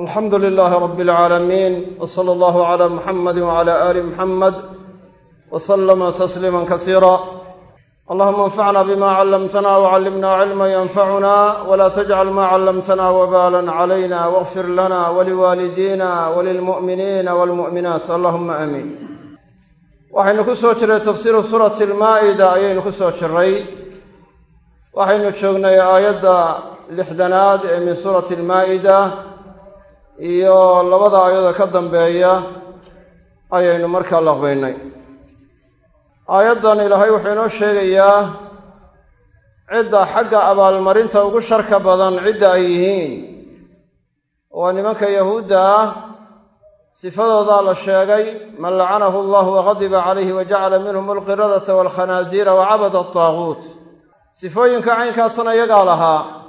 alxamdu lilaahi rabi alcaalamiin w sala allahu cala muxamadi wcala aali muxamed w salama tasliima kasiira allahuma anfacna bima callamtana wcallimna cilma yanfacuna wla tajcal ma callamtana wbalan calayna wاغfir lana waliwaalidiina walilmu'miniina walmu'minaat allahuma aamiin waxaynu ku soo jiray tafsiiru suurati almaa'ida ayaynu ku soo jiray. Waxaynu joognay aayadda lixdanaad ee min suurati almaa'ida iyo labada aayadoo ka dambeeya ayaynu markaa laqbaynay. Aayaddan ilaahay wuxuu inoo sheegayaa cidda xagga abaalmarinta ugu sharka badan cidda ay yihiin. Waa nimanka yahuudda ah sifadoodaa la sheegay man lacanahu allahu waqadiba calayhi wa jacala minhum alqiradata waalkhanaasiira wa cabada ataaguut sifooyinka caynkaasna iyagaa lahaa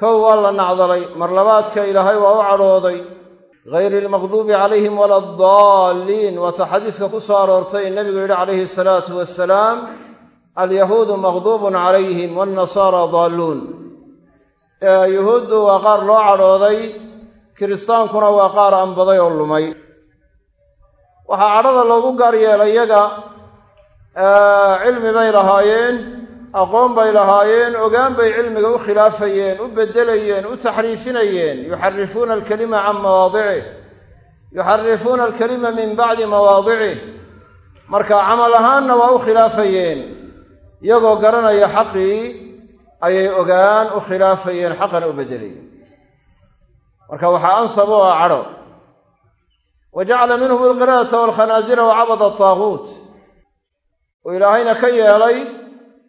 kow waa la nacdalay mar labaadka ilaahay waa u cadhooday. Hayri almaqduubi calayhim wala addaalliin waata xadiiska ku soo aroortay nebigu yidhi calayhi asalaatu wasalaam alyahuudu maqduubun calayhim waannasaara daalluun. Yuhuuddu waa qaar loo cadhooday kiristaankuna waa qaar anbaday oo lumay. Waxaa cadhada loogu gaar yeelay yaga cilmi bay lahaayeen aqoon bay lahaayeen ogaan bay cilmiga u khilaafayeen u beddelayeen u taxriifinayeen. Yuxarifuuna alkalima can mawaadicih yuxarifuuna alkalima min bacdi mawaadicih marka camal ahaanna waa u khilaafayeen. Iyagoo garanaya xaqii ayay ogaan u khilaafayeen xaqana u beddelayeen. Marka waxaa ansab ah cadho. Wa jacala minhum alqiradata waalkhanaasira wa cabada ataaguut uu ilaahayna ka yeelay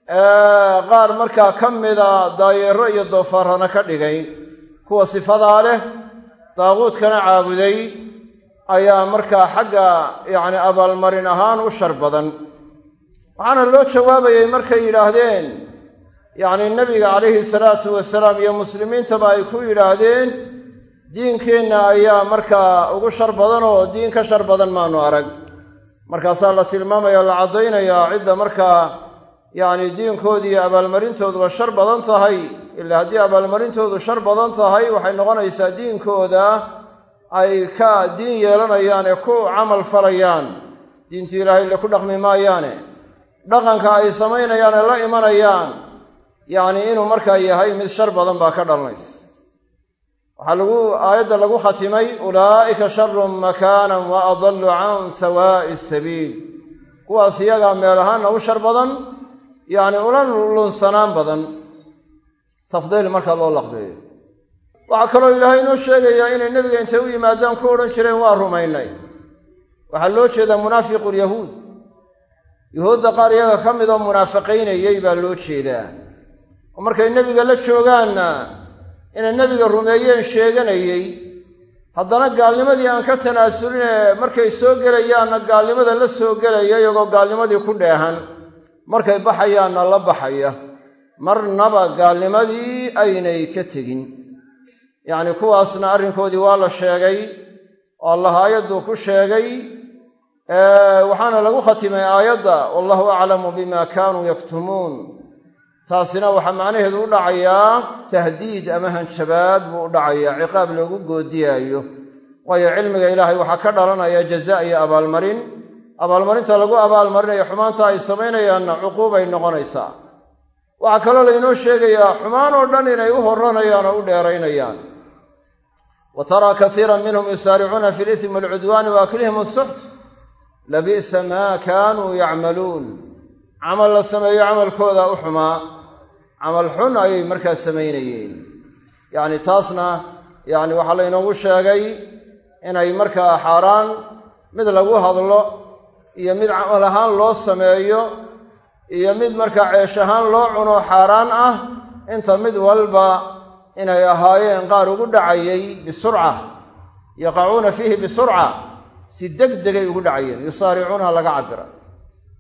qaar markaa ka mida daayeero iyo doofaarana ka dhigay. Kuwa sifadaa leh daaquudkana caabuday ayaa markaa xagga yacni abaalmarin ahaan u shar badan. Waxaana loo jawaabayay markay yidhaahdeen yacni nebiga calayhi salaatu wasalaam iyo muslimiintaba ay ku yidhaahdeen diinkeenna ayaa markaa ugu shar badan oo diin ka shar badan maanu arag. Markaasaa la tilmaamaya la caddaynayaa cidda markaa yacni diinkoodu iyo abaalmarintooduba shar badan tahay. Ilaa haddii abaalmarintoodu shar badan tahay waxay noqonaysaa diinkooda ay ka diin yeelanayaan ee ku camal falayaan. Diintii ilaahay le ku dhaqmi maayaane. Dhaqanka ay samaynayaan ee la imanayaan. Yacni inuu markaa yahay mid shar badan baa ka dhalanaysa waxaa lagu aayadda lagu khatimay ulaa'ika sharun makaanan wa adallu can sawaa'i sabiil. Kuwaas iyagaa meel ahaanna u shar badan yacni ula lunsanaan badan tafdiil marka loo laqbeeyo. Waxaa kaloo ilaahay inoo sheegayaa inay nebiga intay u yimaadaan ku odhan jireen waa rumaynay. Waxaa loo jeedaa munaafiqu lyahuud yuhuudda qaar iyaga ka mid oo munaafiqaynayey baa loo jeedaa. Oo markay nebiga la joogaanna inay nebiga rumeeyeen sheeganayey haddana gaalnimadii aan ka tanaasulin markay soo gelayaanna gaalnimada la soo gelaya iyagoo gaalnimadii ku dheehan markay baxayaanna la baxaya marnaba gaalnimadii aynay ka tegin. Yacni kuwaasna arrinkoodii waa la sheegay oo allah aayadduu ku sheegay waxaana lagu khatimay aayadda wallahu aclamu bima kaanuu yaktumuun taasina waxaa macnaheedu u dhacayaa tahdiid ama hanjabaad buu u dhacayaa ciqaab loogu goodiyaayo. Waayo cilmiga ilaahay waxaa ka dhalanaya jaza iyo abaalmarin abaalmarinta lagu abaalmarinayo xumaanta ay samaynayaanna cuquubay noqonaysaa. Waxaa kaloo laynoo sheegayaa xumaan oo dhan inay u horanayaan oo u dheeraynayaan. Wa taraa kaiiran minhum yusaaricuuna fi lismi walcudwaani wa aklihim asuxt labi'sa maa kaanuu yacmaluun. Camal la sameeyo camalkooda u xumaa camal xun ayay markaa samaynayeen. Yacni taasna yacni waxaa laynoogu sheegay inay markaa xaaraan mid lagu hadlo iyo mid camal ahaan loo sameeyo iyo mid markaa ceesh ahaan loo cuno xaaraan ah inta mid walba inay ahaayeen qaar ugu dhacayay bisurca yaqacuuna fiihi bisurca si deg degay ugu dhacayeen yusaaricuuna laga cabira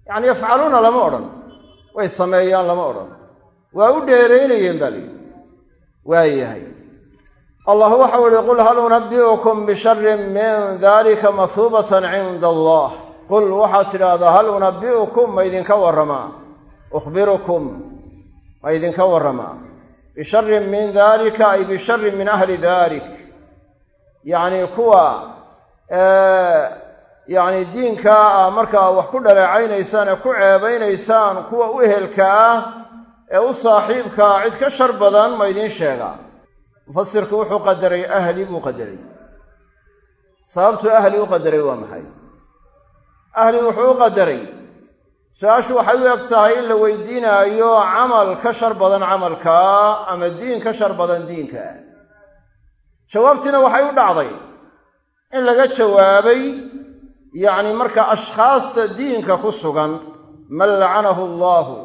yacni yafcaluuna lama odhan way sameeyaan lama odhan. Waa u dheeraynayeen baa layidhi waayahay allah waxau ihi qul hal unabbi'ukum bisharin min dalika mahuubatan cinda allah qul waxaad tidhaahdaa hal unabbi'ukum ma idinka warramaa ukhbirukum ma idinka warramaa bisharin min dalika ay bisharin min ahli dalik yacni kuwa yacni diinka a markaa wax ku dhaleecaynaysaan ee ku ceebaynaysaan kuwa u ehelka ah ee u saaxiibkaa cid ka shar badan ma idiin sheegaa mufasirku wuxuu qadaray ahli buu qadaray. Sababtuu ahli u qadaray waa maxay ahli wuxuu u qadaray. Su'aashu waxay u eg tahay in la weydiinaayo camal ka shar badan camalkaa ama diin ka shar badan diinka. Jawaabtiina waxay u dhacday in laga jawaabay yacni marka ashkhaasta diinka ku sugan man lacanahu allaahu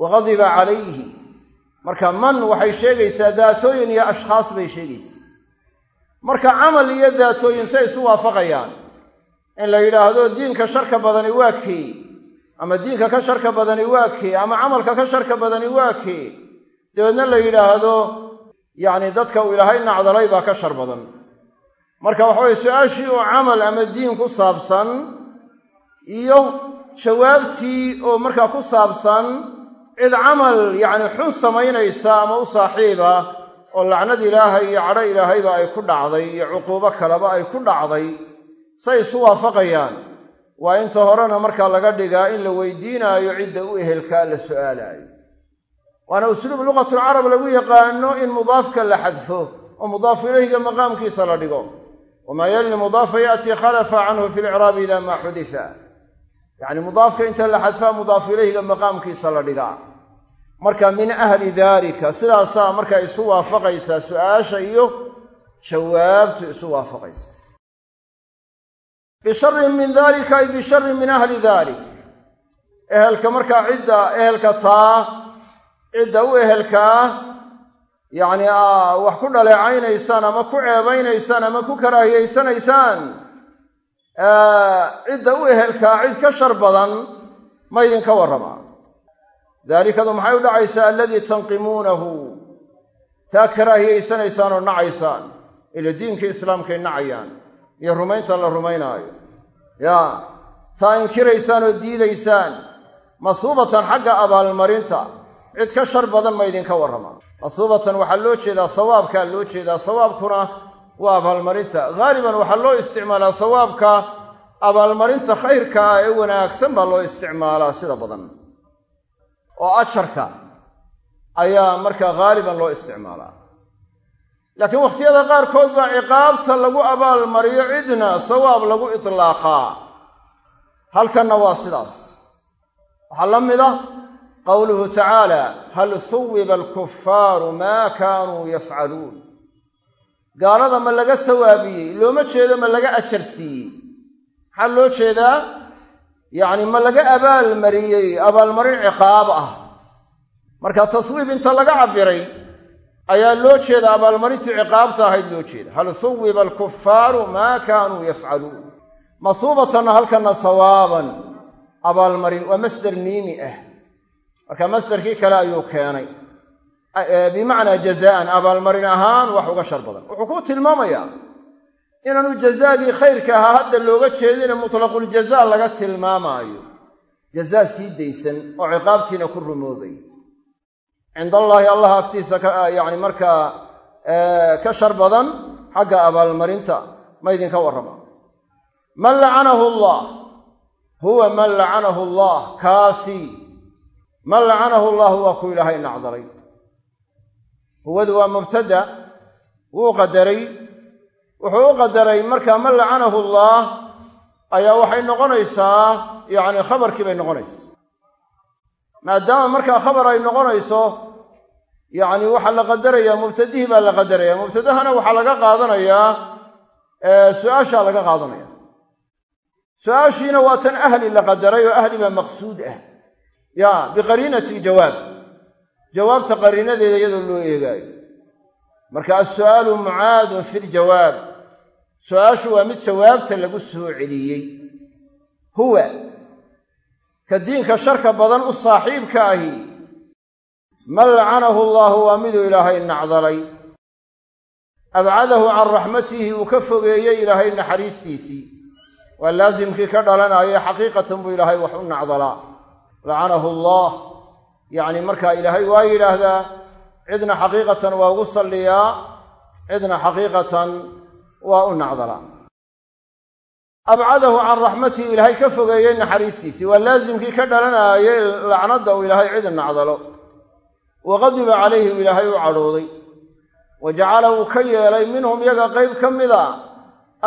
wa gadiba calayhi. Marka man waxay sheegaysaa daatooyin iyo ashkhaas bay sheegaysaa. Marka camal iyo daatooyin say isu waafaqayaan in la yidhaahdo diinka sharka badani waa kee ama diinka ka sharka badani waa kee ama camalka ka sharka badani waa kee dabeedna la yidhaahdo yacni dadka uu ilaahay nacdalay baa ka shar badan. Marka waxa weye su'aashii oo camal ama diin ku saabsan iyo jawaabtii oo markaa ku saabsan cid camal yacni xun samaynaysa ama u saaxiiba oo lacnad ilaahay iyo cadho ilaahayba ay ku dhacday iyo cuquubo kaleba ay ku dhacday say isu waafaqayaan. Waa inta horena markaa laga dhigaa in la weydiinaayo cidda u ehelkaa la su'aalaayo. Waana usluub luqatulcarab lagu yaqaano in mudaafka la xadfo oo mudaafu ilayhiga maqaamkiisa la dhigo. Wamaa yali mudaafa ya'tii khalafa canhu fi licraabi ila maa xudifa. Yacni mudaafka inta la xadfaa mudaafu ilayhiga maqaamkiisa la dhigaa. Marka min ahli daalika sidaasaa markaa isu waafaqaysaa su'aasha iyo jawaabtu isu waafaqaysa bisharin min dalika ay bisharin min ahli dalik ehelka markaa cidda ehelka taa cidda u ehelkaa yacni wax ku dhaleecaynaysaan ama ku ceebaynaysaan ama ku karaahiyaysanaysaan cidda u ehelkaa cid ka shar badan ma ydinka warramaa daalikadu maxay u dhacaysaa? Aladii tanqimuunahu. Taa karaahiyaysanaysaan oo nacaysaan. Ila diinkii islaamkay nacayaan iyo rumaynta la rumaynaayo. Yaa taa inkiraysaan oo diidaysaan masuubatan xagga abaalmarinta cid ka shar badan ma ydinka warramaa masuubatan waxaa loo jeedaa sawaabkaa loo jeedaa sawaabkuna waa abaalmarinta. Haaliban waxaa loo isticmaalaa sawaabka abaalmarinta khayrka ah ee wanaagsan baa loo isticmaalaa sida badan. Oo ajarka ayaa markaa haaliban loo isticmaalaa laakiin wakhtiyada qaarkood baa ciqaabta lagu abaalmariyo cidna sawaab lagu itlaaqaa halkanna waa sidaas. Waxaa la mid ah qowluhu tacaala hal huwiba alkufaaru maa kaanuu yafcaluun? Gaalada ma laga sawaabiyey looma jeedo ma laga ajar siiyey. Maxaa loo jeedaa yacni ma laga abaalmariyey abaalmarin ciqaab ah. Marka taswiib inta laga cabbiray ayaa loo jeeda abaalmarintii ciqaabta ahayd loo jeeda. Hal huwiba alkufaaru maa kaanuu yafcaluun. Masuubatanna halkanna sawaaban abaalmarin waa masder miimi ah. Marka masderkii kale ayuu keenay. Bimacnaa jazaan abaalmarin ahaan wax uga shar badan. Wuxuu ku tilmaamayaa inaanu jazaagii khayrka ahaa hadda looga jeedine mutlaquljaza laga tilmaamaayo. Jazaa sii daysan oo ciqaabtiina ku rumoobay cind allaahi allah agtiisa yani markaa ka shar badan xagga abaalmarinta. Ma ydinka warrama. Man lacanahu allah. Huwa man lacanahu allah kaasi. Man lacanahu allahu waa ku ilaahay nacdalay. Huwadu waa mubtada. Wuu qadaray. Wuxuu u qadaray markaa man lacanahu allaah ayaa waxay noqonaysaa yacni khabarkii bay noqonaysaa. Maadaama markaa khabar ay noqonayso yacni waxaa la qadarayaa mubtadihii baa la qadaraya mubtadahana waxaa laga qaadanayaa su'aashaa laga qaadanaya su'aashiina waa tan ahli la qadaray oo ahli baa maqsuud ah. Ya biqariinati ljawaab jawaabta qariinadeeda iyadoo loo eegaayo. Marka alsu'aalu mucaadun fi ljawaab su'aashu waa mid jawaabta lagu soo celiyey. Huwa ka diinka sharka badan u saaxiibka ahi man lacanahu allaahu waa miduu ilaahay nacdalay. Abcadahu can raxmatihi uu ka fogeeyey ilaahay naxariistiisii. Waa laasimkii ka dhalanaya xaqiiqatan buu ilaahay wax u nacdalaa. Lacanahu allah yacni markaa ilaahay waa yidhaahdaa cidna xaqiiqatan waa ugu salliyaa cidna xaqiiqatan waa u nacdalaa. Abcadahu can raxmatihi ilaahay ka fogeeyey naxariistiisii. Waa laasimkii ka dhalanaayay lacnadda uu ilaahay cid nacdalo wa qadiba calayhi u ilaahay u cadhooday wa jacala uu ka yeelay minhum yaga qayb ka mida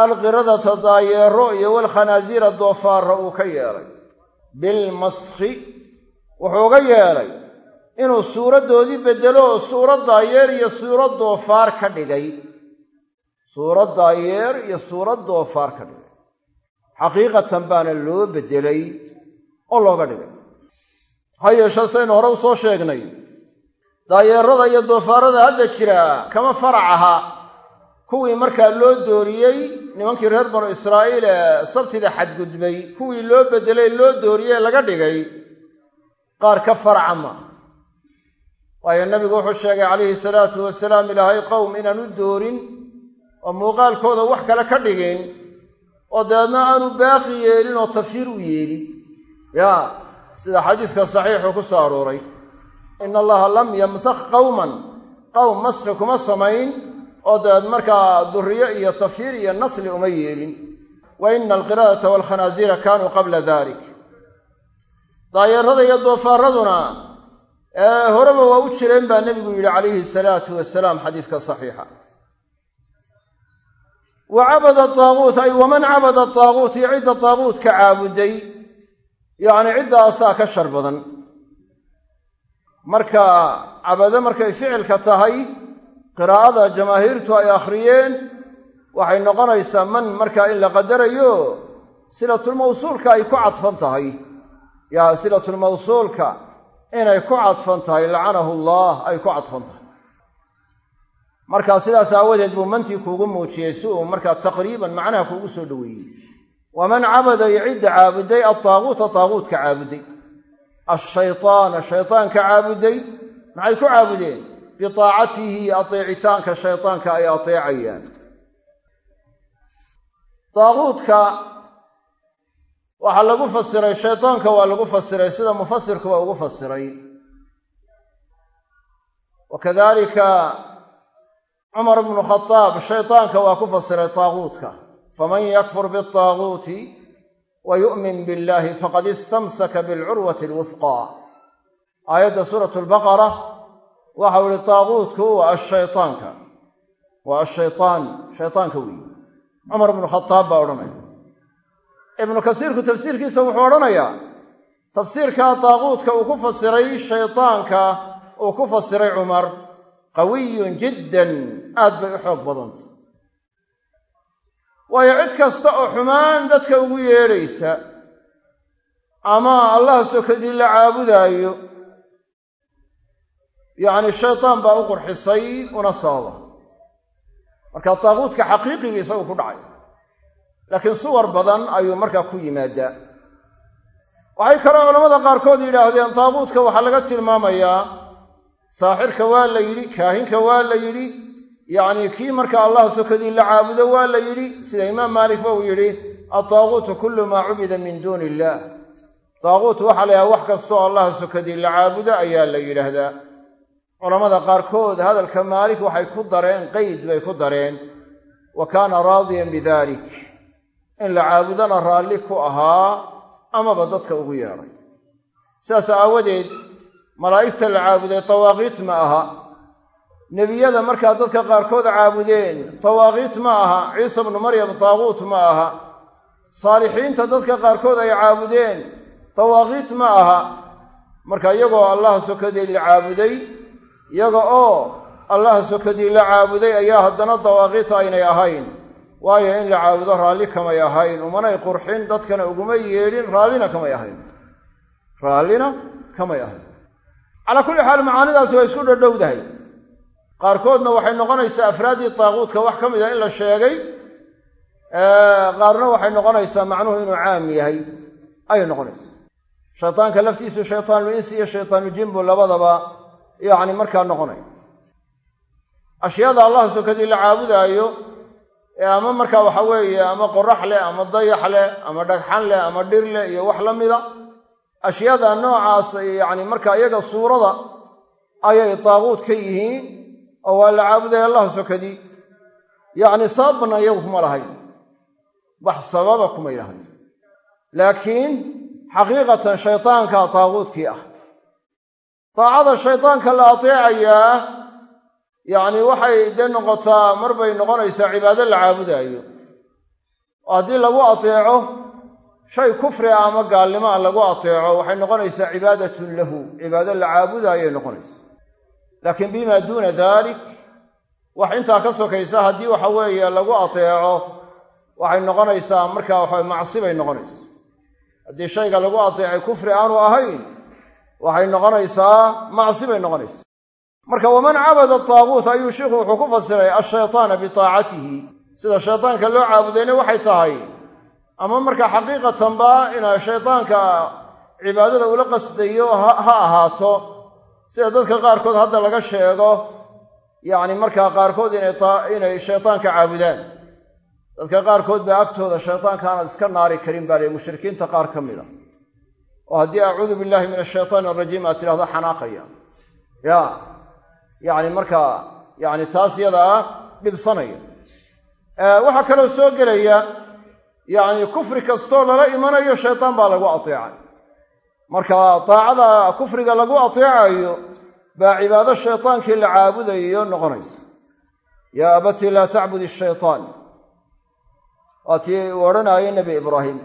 alqiradata daayeero iyo walkhanaasiira doofaarra uu ka yeelay bilmaskhi wuxuu uga yeelay inuu suuraddoodii beddelo oo suurad daayeer iyo suurad doofaar ka dhigay suurad daayeer iyo suurad doofaar ka dhigay xaqiiqatan baana loo beddelay oo looga dhigay ha yeeshee saynu hore u soo sheegnay daayeerada iyo doofaarada hadda jiraa kama farac aha kuwii markaa loo dooriyey nimankii reer banu israa'iil ee sabtida xadgudbay kuwii loo beddelay loo dooriyey laga dhigay qaar ka faraca ma. Waayo nabigu wuxuu sheegay calayhi salaatu wasalaam ilaahay qowm inaan u doorin oo muuqaalkooda wax kale ka dhigin oo dabeedna aanu baaqi yeelin oo tafyiir u yeelin. Ya sida xadiiska saxiixu ku soo arooray ina allaha lam yamsakh qowman qowm maskhi kuma samayn oo dabeed markaa duriyo iyo tafyiir iyo nasli uma yeelin wa ina alqiradata waalkhanaasiira kaanuu qabla dalik daayeerada iyo doofaaraduna horeba waa u jireen baa nebigu yidhi calayhi salaatu wasalaam xadiiska saxiixa wa cabada taaguut ay waman cabada taaguut iyo cidda taaguutka caabuday yacni ciddaasaa ka shar badan marka cabado markay ficilka tahay qiraa'ada jamaahiirtu ay akhriyeen waxay noqonaysaa man markaa in la qadarayo silatulmawsuulka ay ku cadfan tahay. Yaa silatulmawsuulka inay ku cadfan tahay lacanahu allah ay ku cadfan tahay. Markaa sidaas aawadeed buu mantii kuugu muujiyey si uu markaa taqriiban macnaha kuugu soo dhoweeyey. Waman cabada iyo cidda caabuday altaaguuta taaguutka caabuday ashaytaana shaytaanka caabuday maxay ku caabudeen biaacatihi ateecitaanka shaytaanka ay ateecayaan daaquudka waxaa lagu fasiray shaytaanka waa lagu fasiray sida mufasirku waa ugu fasiray wa kadalika cumar bnu khadaab shaytaanka waa ku fasiray taaguutka faman yakfur bialtaaguuti wa yu'min billahi faqad istamsaka bilcurwati alwufqaa aayadda suurat lbaqara waxau ihi taaguutku waa ashaytaanka waa ashaytaan shaytaanka weeye cumar bnu khadaab baa odhanaya ibnu kasiirku tafsiirkiisa wuxuu odhanayaa tafsiirkaa taaguutka uu ku fasiray shaytaanka uu ku fasiray cumar qawiyun jiddan aad bay u xoog badanta waayo cid kasta oo xumaan dadka ugu yeedhaysa ama allah sokadii la caabudaayo yacni shaytaan baa u qurxisay una sababa. Marka taaguutka xaqiiqigiisa uu ku dhacay. Laakiin suwar badan ayuu markaa ku yimaadaa. Waxay kaloo culamada qaarkood yidhaahdeen taaguutka waxaa laga tilmaamayaa saaxirka waa la yidhi kaahinka waa la yidhi yacnii kii marka allah sokadii la caabudo waa la yidhi sida imaam maalikba uu yidhi altaaguutu kullu maa cubida min duuni illaah taaguut waxaa la yidhaha wax kastoo allah sokadii la caabudo ayaa la yidhaahdaa. Culamada qaarkood hadalka maalik waxay ku dareen qeyd bay ku dareen wa kaana raadiyan bidalik in la caabudana raalli ku ahaa amaba dadka ugu yeedhay sidaas aawadeed malaa'igta la caabuday tawaaqiit ma aha nebiyada markaa dadka qaarkood caabudeen. Tawaaqiit ma aha ciisa bnu maryam taaguut ma aha. Saalixiinta dadka qaarkood ay caabudeen. Tawaaqiit ma aha. Marka iyagoo allah sokadii la caabuday iyaga oo allah sokadii la caabuday ayaa haddana dawaaqiita aynay ahayn. Waayo in la caabudo raalli kamay ahayn umanay qurxin dadkana uguma yeedhin raallina kamay ahayn. Raallina kamay ahayn. Calaa kulli xaal macaanidaasi waa isku dhadhowdahay qaarkoodna waxay noqonaysaa afraaddii taaquudka wax ka mid a in la sheegay qaarna waxay noqonaysaa macnuhu inuu caam yahay. Ayay noqonaysaa. Shaytaanka laftiisu shaytaanul insi iyo shaytaanul jinbu labadaba yacni markaa noqonaya. Ashyaada allah sokadii la caabudaayo ama markaa waxa weeye ama qorax leh ama dayax leh ama dhagxan leh ama dhir leh iyo wax la mida ashyaada noocaas yacni markaa iyaga suurada ayay taaguut ka yihiin oo waa la caabudaya allah sokadii yacni sababna iyagu kuma lahayn. Wax sababa kumay lahayn laakiin xaqiiqatan shaydaanka taaguudkii ah. Daacada shaydaanka la ateecayaa yacni waxay dee noqotaa mar bay noqonaysaa cibaado la caabudaayo. Oo haddii lagu ateeco shay kufri ah ama gaalnimo ah lagu ateeco waxay noqonaysaa cibaadatun lahu. Cibaado la caabudaayoay noqonaysa laakiin bima duuna dalik wax intaa ka sokaysa haddii waxa weeye lagu ateeco waxay noqonaysaa markaa waxa macsi bay noqonaysaa. Haddii shayga lagu ateecay kufri aanu ahayn waxay noqonaysaa macsi bay noqonaysaa. Marka waman cabada taaguut ayuu sheikhu wuxuu ku fasiray ashaytaana bitaacatihi. Sida shaydaanka loo caabudayna waxay tahay ama marka xaqiiqatanba ina shaydaanka cibaadada ula qasdayo ha ahaato sida dadka qaarkood hadda laga sheego yacni markaa qaarkood inay shaytaanka caabudaan. Dadka qaarkood baa agtooda shaytaanka aanaad iska naari karin baa lay mushrikiinta qaar ka mida oo haddii acuudu billahi min ashaytaan arajiim aad tidhahdo xanaaqaya. Ya yacni markaa yacni taas yadaa dhibsanaya. Waxaa kaloo soo gelaya yacni kufri kastoo lala imanayo shaytaan baa lagu ateecay marka taacada kufriga lagu ateecayo baa cibaado shaytaankii la caabudayo noqonaysa. Yaa abatii laa tacbud ishaytaan waa tii uu odhanayay nebi ibraahim.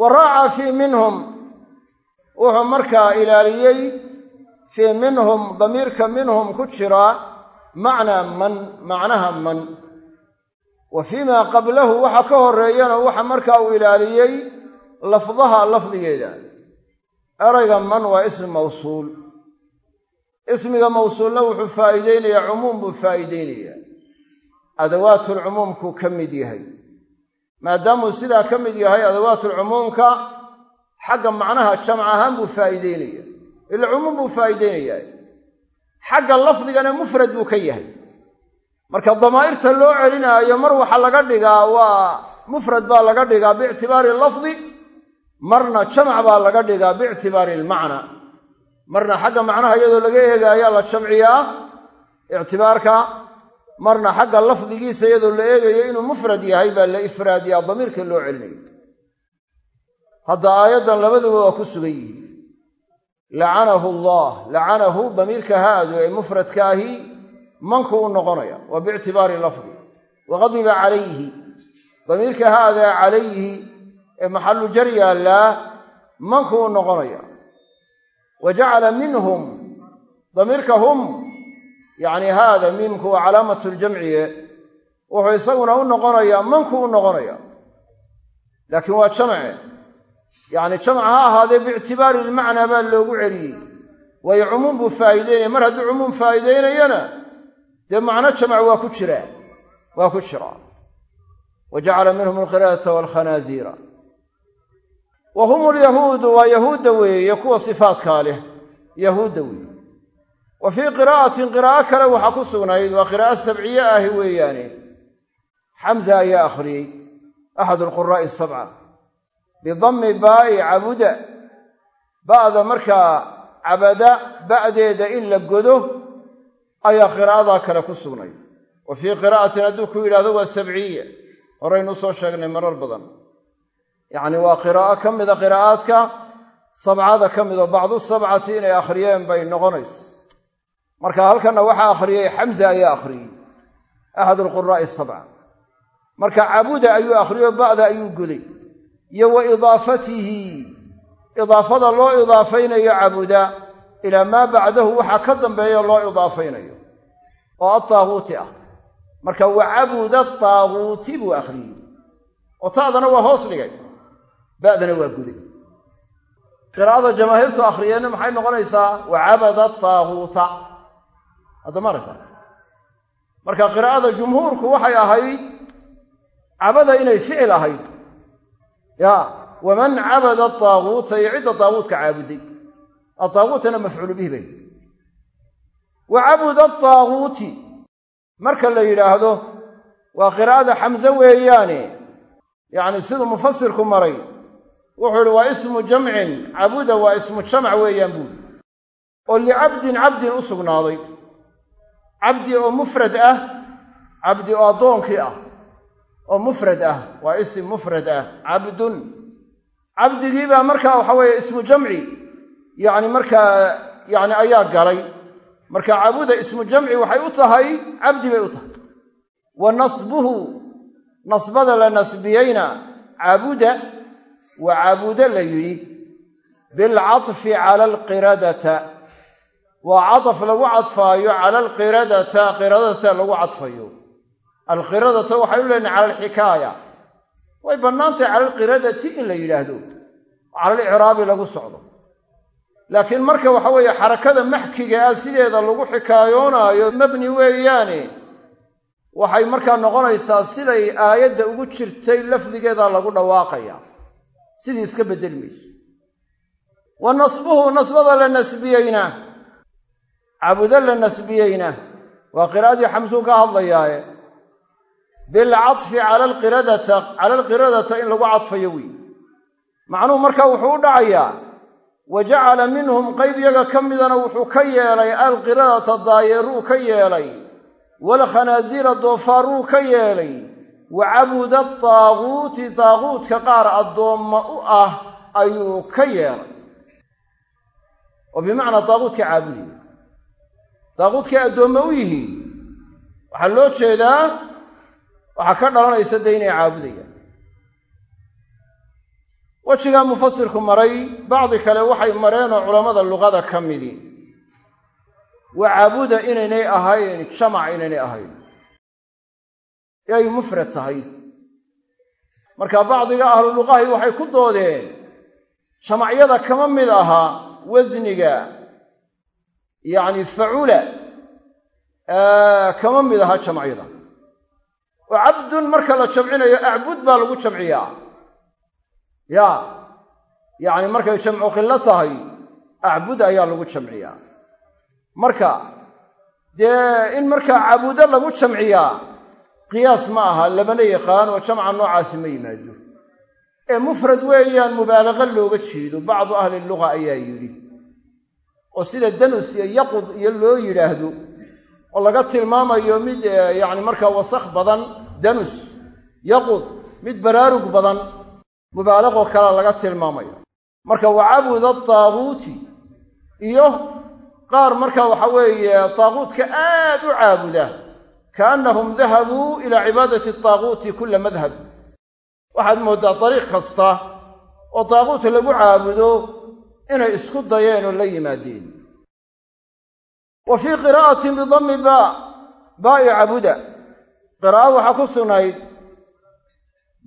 Wa raaca fii minhum. Wuxuu markaa ilaaliyey fii minhum damiirka minhum ku jira macnaa man macnaha man. Wa fii maa qablahu waxa ka horeeyana waxa markaa uu ilaaliyey lafdaha lafdigeeda erayga man waa ism mawsuul. Ismiga mawsuulna wuxuu faa'iideynayaa cumuum buu faa'iideynayaa adawaatulcumuumkuu ka mid yahay. Maadaamuu sidaa ka mid yahay adawaatulcumuumka xagga macnaha jamc ahaan buu faa'iideynaya ila cumuum buu faa'iideynayaa xagga lafdigana mufrad buu ka yahay. Marka damaa'irta loo celinaayo mar waxa laga dhigaa waa mufrad baa laga dhigaa biictibaari lafdi marna jamac baa laga dhigaa biictibaari ilmacna. Marna xagga macnaha iyadoo laga eegaayaa la jamciyaa ictibaarka. Marna xagga lafdigiisa iyadoo la eegayo inuu mufrad yahay baa la ifraadiyaa damiirka loo celinayo hadda aayaddan labaduba waa ku sugan yihiin. Lacanahu allah lacanahu damiirka haadu ee mufradka ahi manku u noqonaya waa biictibaari lafdi. Wa qadiba calayhi damiirka haada calayhi ee maxallu jar yaallaa manku u noqonaya wa jacala minhum damiirka hum yacni haada miimku waa calaamatu ljamciye wuxuu isaguna u noqonayaa manku u noqonaya laakiin waa jamce yacni jamc ha ahaadee biictibaari ilmacnaa baa loogu celiyey. Waayo cumuum buu faa'iideynaya mar hadduu cumuum faa'iideynayana dee macno jamac waa ku jiraa waa ku jiraa wa jacala minhum alqiraa'ata waalkhanaaziira wa hum alyahuudu waa yahuudda weeye kuwa sifaadkaa leh. Yahuudda weeye. Wa fii qiraa'atin qiraa'o kale waxaa ku sugnayd waa qiraa'o sabciye ahi weeyaane. Xamza ayaa akhriyey axad alquraa'i asabca bidammi baa'i cabuda. Ba'da markaa cabada ba'deeda in la godo ayaa qiraa'adaa kale ku sugnayd wa fii qiraa'atin hadduu ku yidhahdo waa sabciya horaynu u soo sheegnay marar badan yacni waa qiraa'o ka mida qiraa'aadka sabcada ka mid oo bacdu sabcati inay akhriyeen bay noqonaysa. Marka halkanna waxaa akhriyey xamza ayaa akhriyey axad alquraa'i sabca marka cabuda ayuu akhriyo ba'da ayuu goday iyo wa idaafatihi idaafada loo idaafaynayo cabuda ilaa maa bacdahu waxaa ka dambeeya loo idaafaynayo oo ataaguuti ah. Marka wa cabuda taaguuti buu akhriyey oo ta'dana waa hoos dhigay ba'dana waa guday. Qiraa'ada jamaahiirtu akhriyeenna maxay noqonaysaa? Wa cabada taaguuta haddama aragta marka qiraa'ada jumhuurku waxay ahayd cabada inay ficil ahayd. Ya waman cabada taaguuta iyo cidda taaguutka caabuday. Ataaguutana mafcuulu bihi bay. Wa cabuda taaguuti marka la yidhaahdo waa qiraa'ada xamse weeyaane. Yacni siduu mufasirku maray wuxuu ihi waa ismu jamcin cabuda waa ismu jamac weeyaan buuli oo licabdin cabdin u sugnaaday. Cabdi oo mufrad ah cabdi oo addoonkii ah oo mufrad ah waa isim mufrad ah cabdun. Cabdigii baa markaa waxa weeye ismu jamci yacni markaa yacni ayaa galay. Marka cabuda ismu jamci waxay u tahay cabdi bay u tahay. Wa nasbuhu nasbada la nasbiyeyna cabuda wa cabuda la yidhi bilcatfi cala alqiradata. Waa cataf lagu cadfaayo cala alqiradata qiradata lagu cadfayo. Alqiradata waxay u leenahay cala alxikaaya. Way bannaantahay cala alqiradati in la yidhaahdo. Cala alicraabi lagu socdo. Laakiin marka waxa weeye xarakada maxkiga ah sideeda lagu xikaayoonaayo mabni weeyaane waxay markaa noqonaysaa siday aayadda ugu jirtay lafdigeeda lagu dhawaaqaya sidii iska beddeli mayso. Wa nasbuhu nasbada la nasbiyeyna. Cabudo la nasbiyeyna. Waa qiraa'adii xamsuun ka hadlayaaye. Bilcatfi cala alqiradata cala alqiradata in lagu cadfayo wey macnuhu marka wuxuu u dhacayaa wa jacala minhum qayb yaga ka midana wuxuu ka yeelay alqiradata daayeeruu ka yeelay walkhanaasiira doofaaruu ka yeelay wa cabuda taaguuti taaguutka qaar addoomma u ah ayuu ka yeelay. Oo bimacnaa taaguutka caabudaya taaguutkay addoomma u yihiin waxaa loo jeedaa waxaa ka dhalanaysa dee inay caabudayaan wejigaa mufasirku maray bacdi kale waxay mareenoo culammada luqada ka midi. Wa caabuda inaynay ahayn jamac inaynay ahayn ay mufrad tahay. Marka bacdiga ahlu luqahi waxay ku doodeen jamacyada kama mid ahaa wasniga yacni facula kama mid aha jamacyada. Oo cabdun marka la jamcinayo acbud baa lagu jamciyaa. Ya yacni markay jamcu qilo tahay acbud ayaa lagu jamciyaa. Marka dee in markaa cabudo lagu jamciyaa qiyaas ma aha lamana yaqaan oo jamca noocaasi ma yimaado. Ee mufrad weeyaan mubaalaqa looga jeedo bacdu ahli luga ayaa yidhi. Oo sida danus iyo yaqud iyo loo yidhaahdo oo laga tilmaamayo mid yacni markaa wasakh badan danus yaqud mid baraarug badan mubaalaqoo kale laga tilmaamayo. Marka wa cabuda taaguuti iyo qaar marka waxa weeye taaguutka aad u caabuda kaannahum dahabuu ilaa cibaadati taaguuti kula madhab. Waxaad mooddaa dariiq kasta oo taaguut lagu caabudo inay isku dayeen oo la yimaadeen. Wa fii qiraa'atin bidammi baa baa'i cabuda qiraa'o waxaa ku sugnayd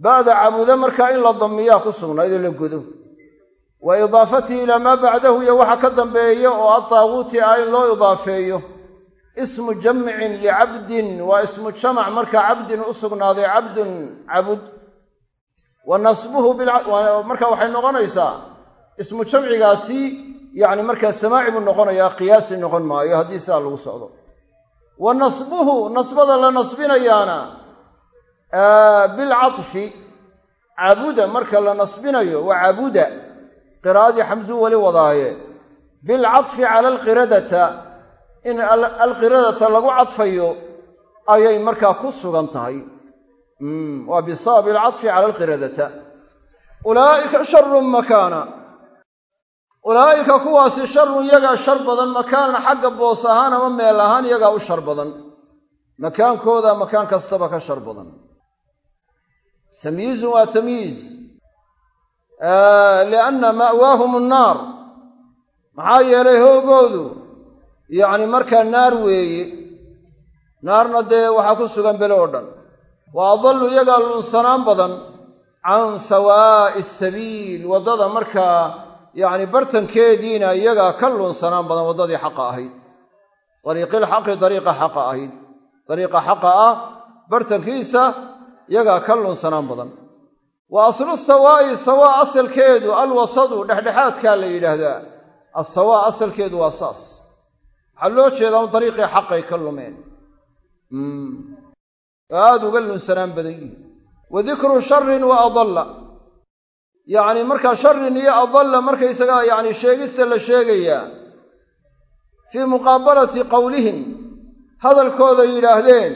ba'da cabuda markaa in la dammiyaa ku sugnayd oo la godo wa idaafatihi ilaa maa bacdahu iyo waxa ka dambeeya oo adtaaguuti ah in loo idaafeeyo ismu jamcin licabdin waa ismu jamac markaa cabdin u sugnaaday cabdun cabud. Wa nasbuhu marka waxay noqonaysaa ismu jamcigaasi yacni markaa samaaci buu noqonayaa qiyaasi noqon maayo haddii sidaa lagu socdo. Wa nasbuhu nasbada la nasbinayaana bilcatfi cabuda marka la nasbinayo waa cabuda qiraa'adii xamsuu weli wadaaye. Bilcatfi cala alqiradata in alqiradata lagu cadfayo ayay markaa ku sugan tahay. Waa bisababi alcatfi cala alqiradata. Ulaa'ika sharun makaana. Ulaa'ika kuwaasi sharun iyagaa shar badan makaanan xagga boos ahaan ama meel ahaan iyagaa u shar badan. Makaankooda makaan kastaba ka shar badan. Tamyiizun waa tamyiiz lianna ma'waahum annaar. Maxaa yeelay hoogoodu yacni markaa naar weeye naarna dee waxaa ku sugan bele oo dhan. Wa adallu iyagaa lunsanaan badan can sawaa'i sabiil waddada markaa yacni bartankeediina iyagaa ka lunsanaan badan waddadii xaqa ahayd. Dariiqilxaqi dariiqa xaqa ahayd. Dariiqa xaqa ah bartankiisa iyagaa ka lunsanaan badan. Wa aslu sawaa'i sawaa asalkeedu alwasadu dhexdhexaadkaa la yidhaahdaa. Assawaa asalkeedu waa saas waxaa loo jeedaa un dariiqii xaqay ka lumeen. Oo aada uga lunsanaan badan yihiin wa dikru sharin wa adalla. Yacni markaa sharin iyo adalla markaysagaa yacni sheegista la sheegayaa fii muqaabalati qowlihim hadalkooda yidhaahdeen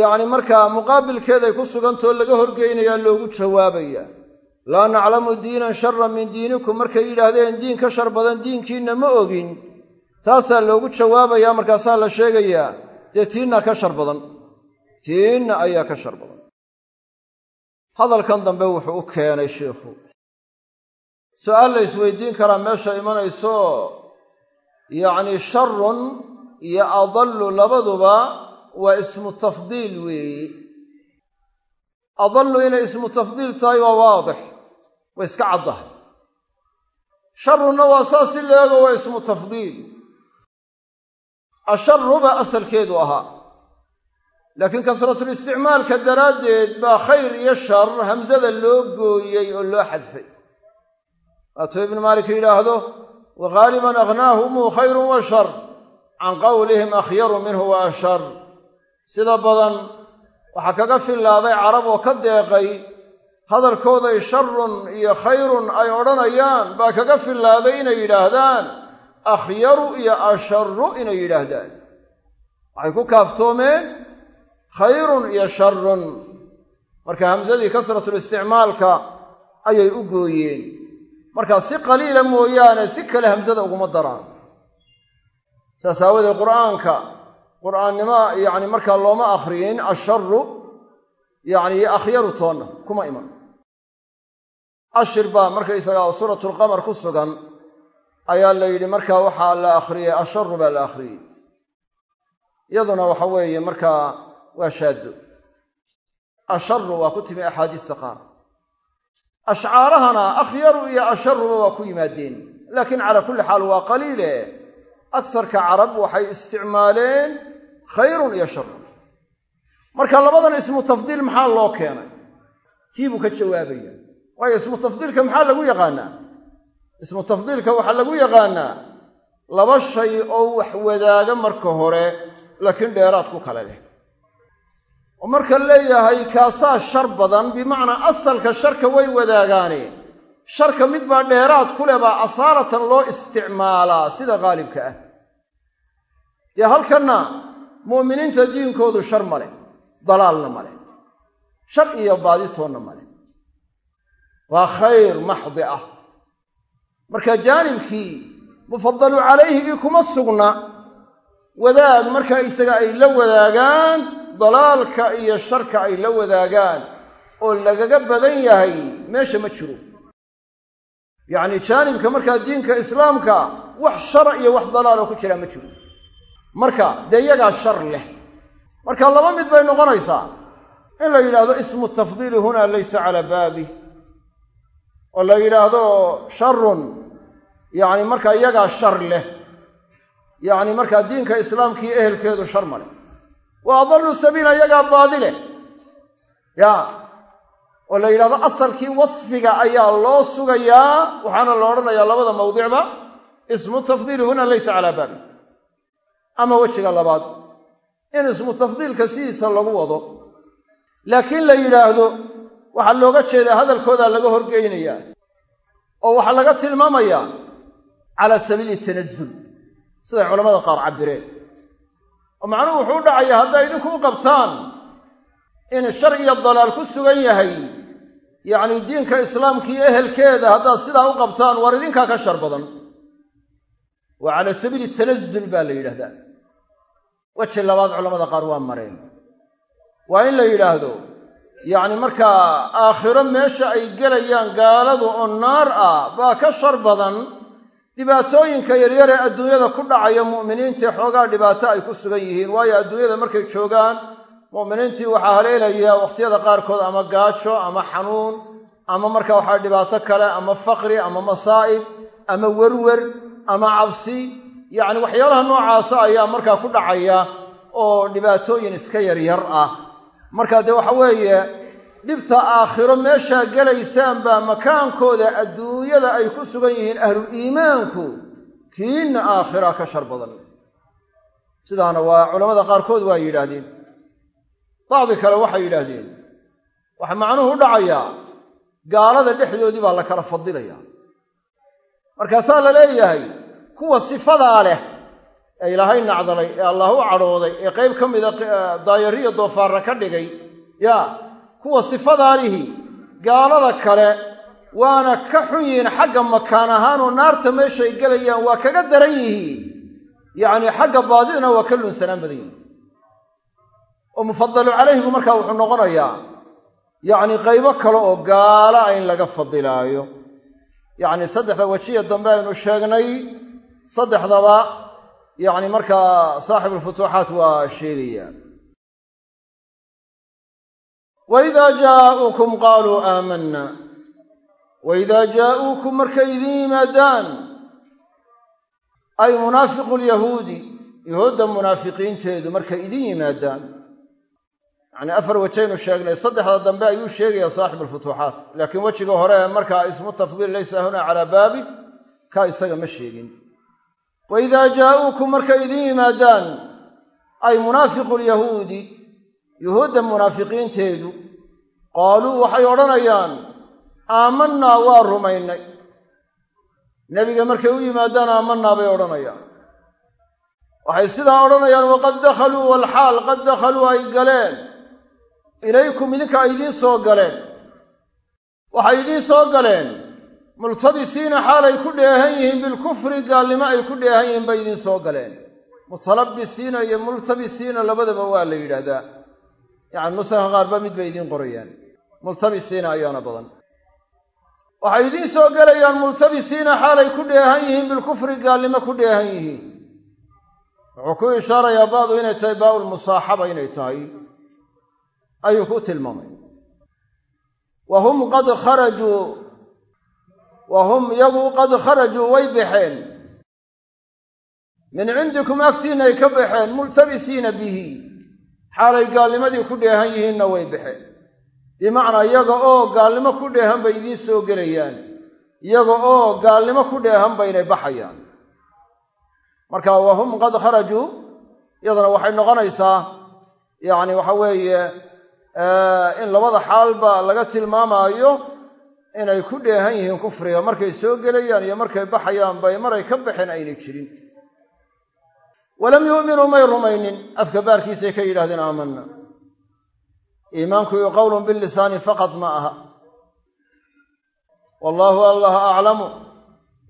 yacni markaa muqaabilkeeday ku sugantao laga horgeynayaa loogu jawaabaya. Laa naclamu diinan sharan min diinikum markay yidhaahdeen diin ka shar badan diinkiinna ma ogin taasaa loogu jawaabayaa markaasaa la sheegayaa. Dee tiinna ka shar badan. Tiinna ayaa ka shar badan. Hadalkan dambe wuxuu u keenay sheikhu. Su'aal la isweydiin karaa meesha imanayso. Yacni sharun iyo adallu labaduba waa ismu tafdiil weeye adallu inay ismu tafdiil tahay waa waadix. Way iska caddahay. Sharunna waa saas si leego waa ismu tafdiil asharuba asalkeedu ahaa. Laakiin kasratulisticmaalka daraaddeed baa khayr iyo shar hamsada loo gooyey oo loo xadfay. Waatuu ibnu maalik yidhaahdo wa ghaaliban aghnaahumu khayrun wa shar can qowlihim akhyaru minhu wa ashar. Sida badan waxaa kaga fillaaday carab oo ka deeqay hadalkooday sharun iyo khayrun ay odhanayaan baa kaga fillaaday inay yidhaahdaan akhyaru iyo asharu inay yidhaahdaan. Waxay ku kaaftoomeen khayrun iyo sharun marka hamsadii kasratulisticmaalka ayay u gooyeen. Markaa si qaliila mooyaane si kale hamsada uguma daraan. Saas aawadeed qur'aanka qur'aannimo yacni markaa looma akhriyin asharu yacni akhyaru toonna kuma iman. Ashir baa markaysagaa suuratulqamar ku sugan ayaa la yidhi markaa waxaa la akhriyey asharu baa la akhriyey iyaduna waxa weeye markaa waa shaaddo. Asharu waa ku timi axaadiista qaar. Ashcaarahana akhyaru iyo asharuba waa ku yimaadeen. Laakiin calaa kulli xaal waa qaliile. Agsarka carab waxay isticmaaleen khayrun iyo sharun marka labadan ismu tafdiil maxaa loo keenay? Tii buu ka jawaabaya. Waayo ismu tafdiilka maxaa lagu yaqaanaa ismu tafdiilka waxaa lagu yaqaanaa laba shay oo wax wadaaga marka hore laakiin dheeraad ku kale leh. Oo marka leeyahay kaasaa shar badan bimacnaa asalka sharka way wadaagaane sharka mid baa dheeraad ku leh baa asaalatan loo isticmaalaa sida qaalibka ah. Dee halkanna mu'miniinta diinkoodu shar ma leh dalaalna ma leh. Shar iyo baaditoonna ma leh. Waa khayr maxdi ah marka jaanibkii mufadalu calayhigii kuma sugna. Wadaag marka isaga ay la wadaagaan dalaalka iyo sharka ay la wadaagaan oo lagaga badan yahay meesha ma jiro. Yacni jaanibka markaa diinka islaamka wax shara iyo wax dalaaloo ku jiraa ma jiro. Marka dee iyagaa shar leh. Marka laba mid bay noqonaysaa. In la yidhaahdo ismu tafdiili hunaa laysa calaa baabi oo la yidhaahdo sharun yacni markaa iyagaa shar leh yacni markaa diinka islaamkii ehelkeedu shar ma leh. Wa adallu sabiila iyagaa baadi leh. Ya oo la yidhahdo asalkii wasfiga ayaa loo sugayaa waxaana la odhanayaa labada mawdicba ismu tafdiili huna laysa calaa baabi. Ama wejiga labaad in ismu tafdiilka sidiisa lagu wado. Laakiin la yidhaahdo waxaa looga jeedaa hadalkoodaa laga horgeynayaa. Oo waxaa laga tilmaamayaa calaa sabiili tanazul siday culamada qaar cabbireen oo macnuhu wuxuu u dhacayaa hadday idinku u qabtaan in shar iyo dalaal ku sugan yahay yacni diinka islaamkiiyo ehelkeeda haddaad sidaa u qabtaan war idinkaa ka shar badan. Waa calaa sabiili tanazul baa la yidhahdaa. Weji labaad culamada qaar waa mareen. Waa in la yidhaahdo yacni markaa aakhiro meesha ay gelayaan gaaladu oo naar ah baa ka shar badan. Dhibaatooyinka yaryar ee adduunyada ku dhacaya mu'miniintii xoogaa dhibaato ay ku sugan yihiin. Waayo adduunyada markay joogaan mu'miniintii waxaa haleelaya wakhtiyada qaarkood ama gaajo ama xanuun ama marka waxaa dhibaato kale ama faqri ama masaa'ib ama werwer ama cabsi. Yacni waxyaalaha noocaasa ayaa markaa ku dhacaya oo dhibaatooyin iska yaryar ah marka dee waxa weeye dhibta aakhiro meeshaa gelaysaan baa makaankooda adduunyada ay ku sugan yihiin ahlul iimaanku kiinna aakhira ka shar badan. Sidaana waa culammada qaarkood waa yidhaahdeen. Bacdi kale waxay yidhaahdeen waxaa macnuhu u dhacayaa gaalada dhexdoodii baa la kala fadilayaa markaasaa la leeyahay kuwa sifadaa leh ee ilaahay nacdalay ee allah u cadhooday ee qayb ka mida daayariya doofaarra ka dhigay. Yaa kuwa sifadaalihi gaalada kale waana ka xun yihiin xagga makaan ahaanoo naarta meeshay gelayaan waa kaga daran yihiin. Yacni xagga baadidna waa ka lunsanaan badan yihiin. Oo mufadalu calayhigu markaa wuxuu noqonayaa yacni qaybo kale oo gaala in laga fadilaayo. Yacni saddexda wejiya dambe aynu sheegnay saddexdaba yacni markaa saaxibulfutuuxaat waa sheegayaan waidaa jaa'uukum qaaluu aamanna. Waidaa jaa'uukum markay idiin yimaadaan. Ay munaafiqu lyahuudi yahuudda munaafiqiinteedu markay idin yimaadaan. Yacnii afar wejaynu sheegnay saddexda dambe ayuu sheegayaa saaxibu alfutuuxaat laakiin wejiga hore markaa ismu tafdiil laysa huna calaa baabi kaa isaga ma sheegin waidaa jaa'uukum markay idin yimaadaan ay munaafiqu lyahuudi yuhuudda munaafiqiinteedu qaaluu waxay odhanayaan aamannaa waa rumaynay nebiga markay u yimaadaan aamannaa bay odhanayaan waxay sidaa odhanayaan waqad dakhaluu walxaal qad dakhaluu ay galeen ilaykum idinka ay idiin soo galeen waxay idiin soo galeen multabisiina xaalay ku dheehan yihiin bilkufri gaalnimo ay ku dheehan yihiin bay idiin soo galeen. Mutalabisiina iyo multabisiina labadaba waa la yidhaahdaa. Yacani nusaha qaarba mid bay idiin qorayaan. Multabisiina ayaana badan. Waxay idiin soo gelayaan multabisiina xaalay ku dheehan yihiin bilkufri gaalnimo ku dheehan yihiin. Wuxuu ku ishaarayaa ba'du inay tahay baa'u lmusaaxaba inay tahay. Ayuu ku tilmaamay. Wa hum qad kharajuu wa hum iyagu qad kharajuu way baxeen min cindikum agtiinay ka baxeen multabisiina bihi xaalay gaalnimadii ku dheehan yihiinna way baxeen bimacnaa iyaga oo gaalnimo ku dheehan bay idiin soo gelayaan iyaga oo gaalnimo ku dheehan baynay baxayaan marka wa hum qad kharajuu iyadana waxay noqonaysaa yacni waxa weeye in labada xaalba laga tilmaamaayo inay ku dheehan yihiin kufriga markay soo gelayaan iyo markay baxayaan bay maray ka baxeen aynay jirin. Walam yu'minuu may rumaynin. Afka baarkiisay ka yidhahdeen aamanna. Iimaanku iyo qowlun bilisaani faqad ma aha. Wallaahu allah aclamu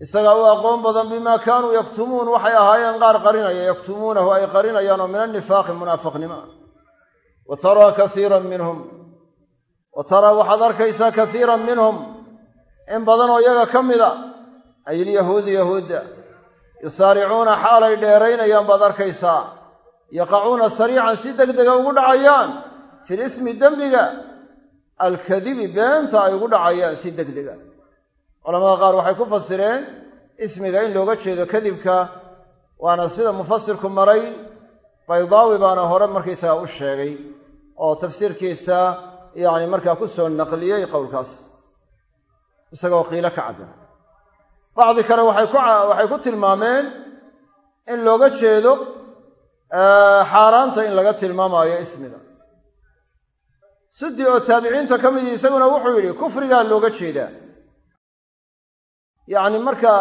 isagaa u aqoon badan bimaa kaanuu yaktumuun. Waxay ahaayeen qaar qarinaya yaktumuunahu ay qarinayaan oo min annifaaqi munaafiqnimo wa taraa kaiiran minhum. Wa taraa waxaad arkaysaa kaiiran minhum in badanoo iyaga ka mida ay ilyahuudi yahuudda yusaaricuuna xaalay dheeraynayaan baad arkaysaa. Yaqacuuna sariican si degdega ugu dhacayaan. Fil ismi dembiga alkadibi beenta ay ugu dhacayaan si degdega. Culamada qaar waxay ku fasireen ismiga in looga jeedo kadibka waana sida mufasirku maray baydaawi baana hore markaysaga u sheegay oo tafsiirkiisa yacni markaa ku soo naqliyey qowlkaas isagoo qiilo ka cabira bacdi kale waxay ku tilmaameen in looga jeedo xaaraanta in laga tilmaamaayo ismiga sudi oo taabiciinta ka midii isaguna wuxuu yidhi kufrigaa looga jeedaa. Yacni marka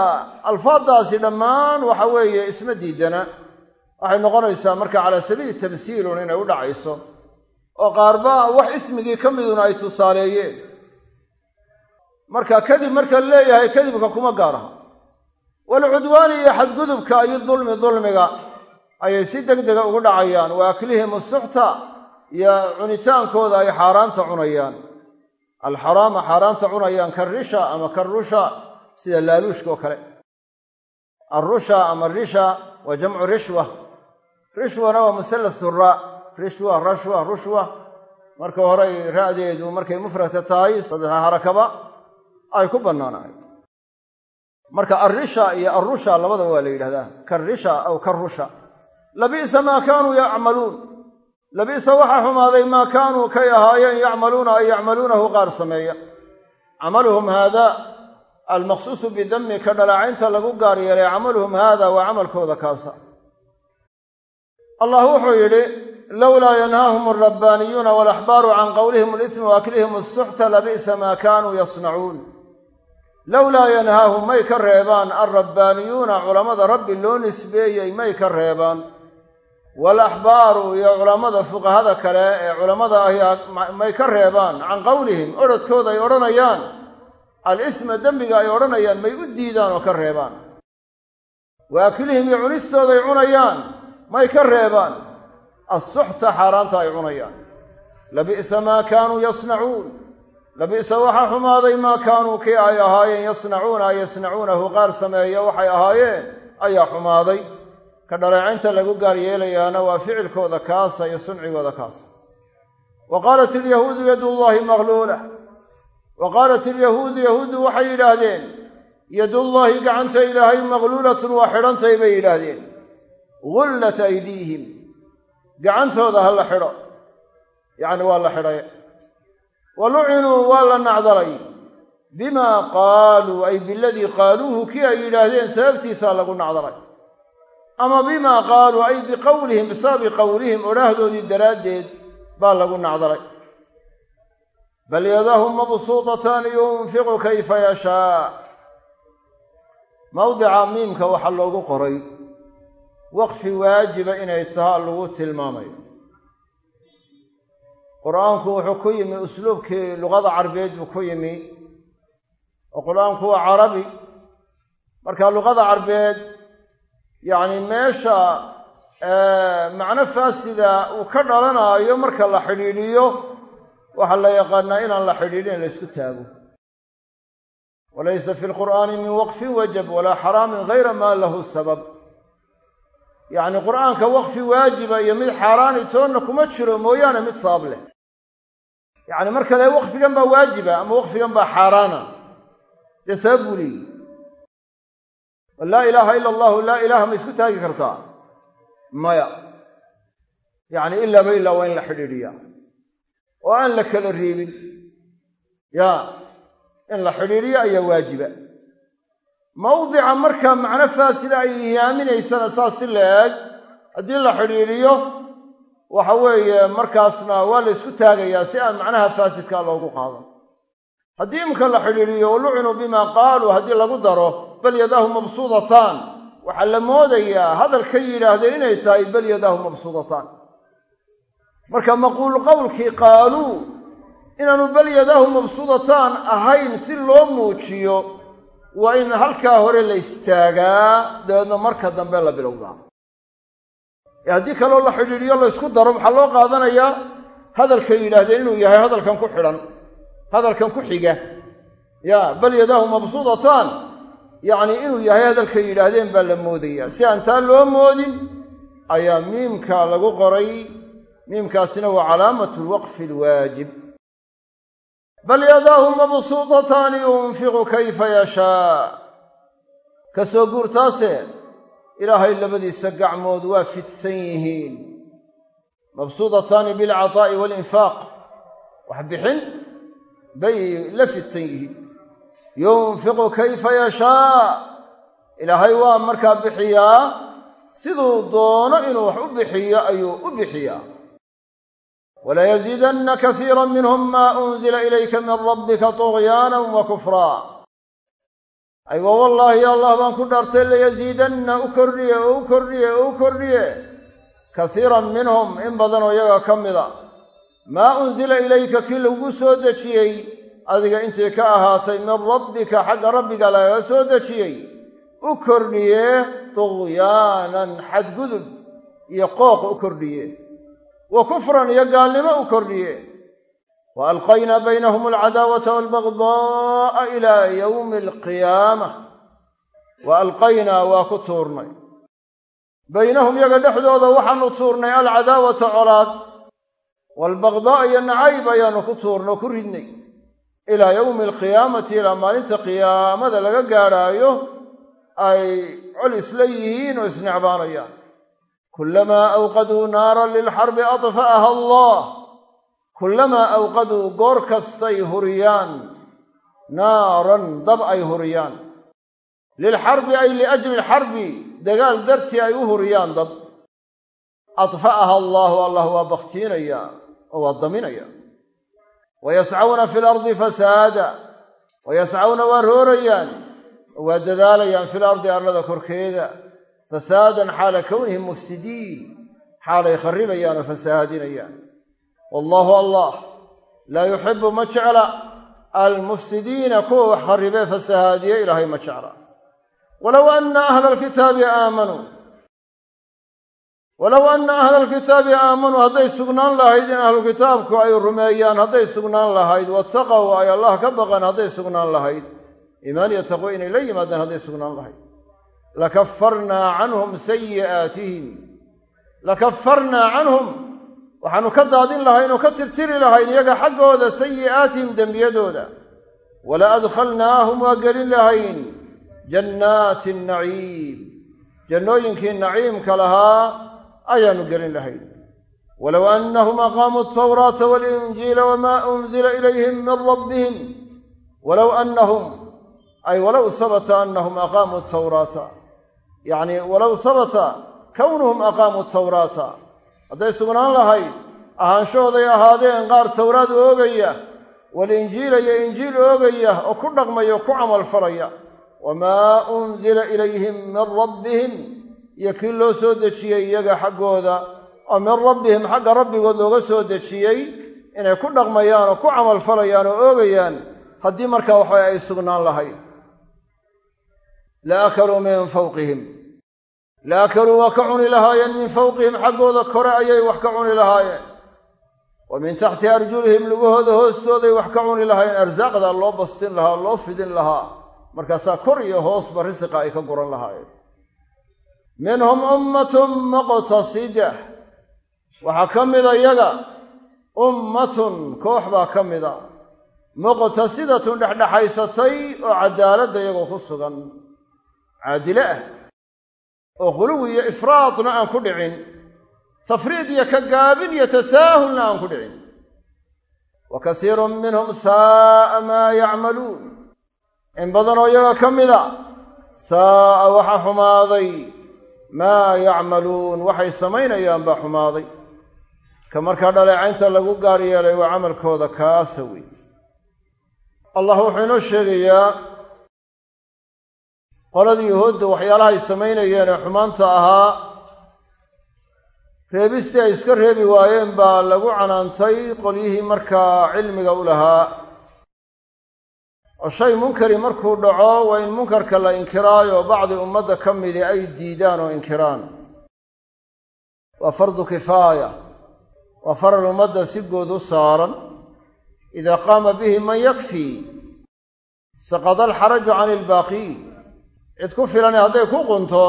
alfaaddaasi dhammaan waxa weeye isma diidana waxay noqonaysaa marka calaa sabiili tamsiilun inay u dhacayso oo qaarba wax ismigii ka miduna ay tusaaleeyeen marka kadib marka leeyahay kadibka kuma gaaraha. Walcudwaani iyo xadgudubka iyo dulmi dulmiga ayay si degdega ugu dhacayaan. Wa aklihim usuxta iyo cunitaankooda ay xaaraanta cunayaan. Alxaraama xaaraanta cunayaan karrisha ama karrusha sida laaluushka oo kale. Alrusha ama risha waa jamcu rishwa. Rishwana waa musallas raa rishwa rashwa rushwa. Marka horey ra'deedu markay mufradka tahay saddexa harakaba ay ku bannaanahay. Marka alrisha iyo alrusha labadaba waa la yidhahdaa karrisha aw karrusha labi'sa maa kaanuu yacmaluun. Labi'sa waxaa xumaaday maa kaanuu kay ahaayeen yacmaluuna ay yacmaluunahu qaar sameeya. Camaluhum haada. Almaqsuusu bidami ka dhalaacaynta lagu gaar yeelay camaluhum haada waa camalkooda kaasa. Allah wuxuu yidhi lowlaa yanhaahum alrabbaaniyuuna walaxbaaru can qowlihim alismi wa aklihim asuxta labi'sa maa kaanuu yasnacuun lowlaa yanhaahum may ka reebaan alrabbaaniyuuna culammada rabbi loo nisbeeyey may ka reebaan. Waalaxbaaru iyo culammada fuqahada kale ee culammada ahi may ka reebaan can qowlihim odhodkooda ay odhanayaan al-isma dembiga ay odhanayaan may u diidaan oo ka reebaan. Wa aklihim iyo cunistooda ay cunayaan may ka reebaan. Assuxta xaaraanta ay cunayaan. Labi'sa maa kaanuu yasnacuun labi'sa waxaa xumaaday maa kaanuu kii ay ahaayeen yasnacuuna ay yasnacuunahu qaar sameeya waxay ahaayeen. Ayaa xumaaday. Ka dhaleecaynta lagu gaar yeelayaana waa ficilkooda kaasa iyo suncigooda kaasa. Wa qaalat ilyahuudu yadullaahi magluula wa qaalat ilyahuudu yahuuddu waxay yidhaahdeen yadullaahi gacanta ilaahay magluulatun waa xidhantay bay yidhaahdeen. Gullat aydiihim. Gacantooda ha la xidho. Yacni waa la xidhay wa lucinuu waa la nacdalay. Bimaa qaaluu ay biladii qaaluuhu kii ay yidhaahdeen sababtiisaa lagu nacdalay. Ama bimaa qaaluu ay biqowlihim bisababi qowlihim odhaahdoodii daraaddeed baa lagu nacdalay. Bal yadahu mabsuutatan yunfiqu kayfa yashaa. Mawdica miimka waxaa loogu qoray waqfi waajiba inay taha lagu tilmaamayo qur'aanku wuxuu ku yimi usluubkii luqada carbeed buu ku yimi oo qur'aanku waa carabi. Marka luqada carbeed yacni meesha macno faasida uu ka dhalanaayo marka la xidhiidhiyo waxaa la yaqaanaa inaan la xidhiidhin la ysku taago. Walaysa fi lqur'aani min waqfin wajab walaa xaraamin hayra maa lahu sabab. Yacni qur'aanka waqfi waajiba iyo mid xaaraani toonna kuma jiro mooyaane mid sabab leh yacni marka lee waqfigan baa waajiba ama waqfigan baa xaaraana. Dee sabab buu leeyi laa ilaaha ila allahu laa ilaaha ma isku taagi kartaa? Maya. Yacni ilaaba ilaa waa in la xidhiidhiyaa. Oo aan la kala reebin. Ya in la xidhiidhiyo ayaa waajiba. Mawdica markaa macno faasida ay hiyaaminaysana saas si la eg haddii la xidhiidhiyo waxa weeye markaasna waa la ysku taagayaa si aan macnaha faasidkaa loogu qaado haddii imka la xidhiidhiyo walucinuu bimaa qaaluu haddii lagu daro bal yadaahu mabsuudataan waxaa la moodayaa hadalkay yidhaahdeen inay tahay bal yadaahu mabsuudataan marka maquul qowlkii qaaluu inaanu bal yadaahu mabsuudataan ahayn si loo muujiyo waa in halkaa hore la istaagaa dabeedna marka dambe la bilowdaa ee haddii kaloo la xidhiidhiyo la ysku daro maxaa loo qaadanayaa hadalkay yidhaahdeen inuu yahay hadalkan ku xidhan hadalkan ku xiga. Ya bal yadaahu mabsuudataan yacni inuu yahay hadalkay yidhaahdeen baa la moodayaa si aan taa loo moodin ayaa miimka lagu qoray. Miimkaasina waa calaamatu lwaqfi alwaajib. Bal yadaahu mabsuudataani yunfiqu kayfa yashaa. Ka soo guurtaase ilaahay labadiisa gacmood waa fidsan yihiin. Mabsuudataani bilcataa'i waalinfaaq wax bixin bay la fidsan yihiin. Yunfiqu kayfa yashaa. Ilaahay waa markaa bixiyaa. Siduu doono inuu wax u bixiyo ayuu u bixiyaa. Wlayaziidanna kasiira minhum maa unzila ilayka min rabbika tughyaana wa kufraa aywa wallaahi allah baan ku dhaartay layaziidanna u kordhiye oo u kordhiye oo u kordhiye kasiiran minhum in badanoo iyaga ka mida. Maa unzila ilayka kii lagu soo dejiyey adiga intii ka ahaatay min rabbika xagga rabbiga lagaga soo dejiyey. U kordhiye tughyaanan xadgudub iyo qooq u kordhiye wa kufran iyo gaalnimo u kordhiye wa alqaynaa baynahum alcadaawata waalbagda'a ilaa yowmi alqiyaama wa alqaynaa waa ku tuurnay baynahum yaga dhexdooda waxaanu tuurnay alcadaawata colaad waalbagdaa'a iyo nacayb ayaanu ku tuurnay oo ku ridnay ilaa yowmi alqiyaamati ilaa maalinta qiyaamada laga gaadhaayo ay col isla yihiin oo isnecbaanayaan kulamaa awqaduu naaran lilxarbi adfa'aha allah kullamaa awqaduu goor kastay huriyaan naaran dab ay huriyaan. Lilxarbi ay liajli lxarbi dagaal dartii ay u huriyaan dab. Adfa'aha allaahu allah waa bakhtiinaya oo waa daminaya. Wa yascawna fi lardi fasaada wayascawna waa roorayaan oo waa dadaalayaan fil ardi arlada korkeeda. Fasaadan xaala kownihim mufsidiin xaalay kharibayaan oo fasahaadinayaan wallaahu allah laa yuxibu ma jecla almufsidiina kuwa wax kharibee fasahaadiye ilaahay ma jecla walow anna ahla alkitaabi aamanuu walow anna ahla alkitaabi aamanuu hadday sugnaan lahayd in ahlukitaabku ay rumeeyaan hadday sugnaan lahayd wattaqow ay allah ka baqaan hadday sugnaan lahayd iimaan iyo taqwo inay la yimaadaan hadday sugnaan lahayd lakafarnaa canhum sayi'aatihim lakafarnaa canhum waxaanu ka daadin lahayn oo ka tirtiri lahayn iyaga xaggooda sayi'aatihim dembiyadooda. Wala adkhalnaahum waa gelin lahayn. Jannaati naciim. Jannooyinkii naciimka lahaa ayaanu gelin lahayn. Walow annahum aqaamuu altawraata walinjiila wamaa unzila ilayhim min rabbihim. Walow annahum ay walow sabata annahum aqaamuu altawraata yacni walow sabata kownuhum aqaamuu tawraata hadday sugnaan lahayd ahaanshahooday ahaadeen qaar towraad oogaya walinjiila iyo injiil oogaya oo ku dhaqmaya oo ku camalfalaya wamaa unzila ilayhim min rabbihim iyo kii loo soo dejiyey iyaga xaggooda. Oo min rabbihim xagga rabbigood looga soo dejiyey inay ku dhaqmayaan oo ku camalfalayaan oo oogayaan haddii markaa waxba ay sugnaan lahayd la akaluu min fawqihim la akaluu waa ka cuni lahaayeen min fawqihim xaggooda kore ayay wax ka cuni lahaayeen. Wa min taxti arjulihim lugahooda hoostooday wax ka cuni lahaayeen. Arsaaqda loo bastin lahaa loo fidin lahaa. Markaasaa kor iyo hoosba risiqa ay ka guran lahaayeen. Minhum ummatun muqtasida. Waxaa ka mida yaga ummatun koox baa ka mida. Muqtasidatun dhexdhexaysatay oo caddaaladda iyagoo ku sugan. Caadile ah oo khuluwi iyo ifraadna aan ku dhicin tafriid iyo ka gaabin iyo tasaahulna aan ku dhicin. Wa kasiirun minhum saa'a maa yacmaluun. In badanoo iyaga ka mida saa'a waxa xumaaday maa yacmaluun waxay samaynayaan baa xumaaday. Ka markaa dhaleecaynta lagu gaar yeelay waa camalkooda kaasa wey allah wuxuu inoo sheegayaa qoladii yuhuudda waxyaalahay samaynayeen ee xumaanta ahaa reebistii ay iska reebi waayeen baa lagu canaantay qolyihii markaa cilmiga u lahaa. Oo shay munkari markuu dhaco waa in munkarka la inkiraayo bacdi ummadda ka midi ay diidaan oo inkiraan. Waa fardu kifaaya waa faral ummadda si good u saaran. Idaa qaama bihi man yakfii saqada alxaraju cani ilbaaqiin cid ku filane hadday ku qunto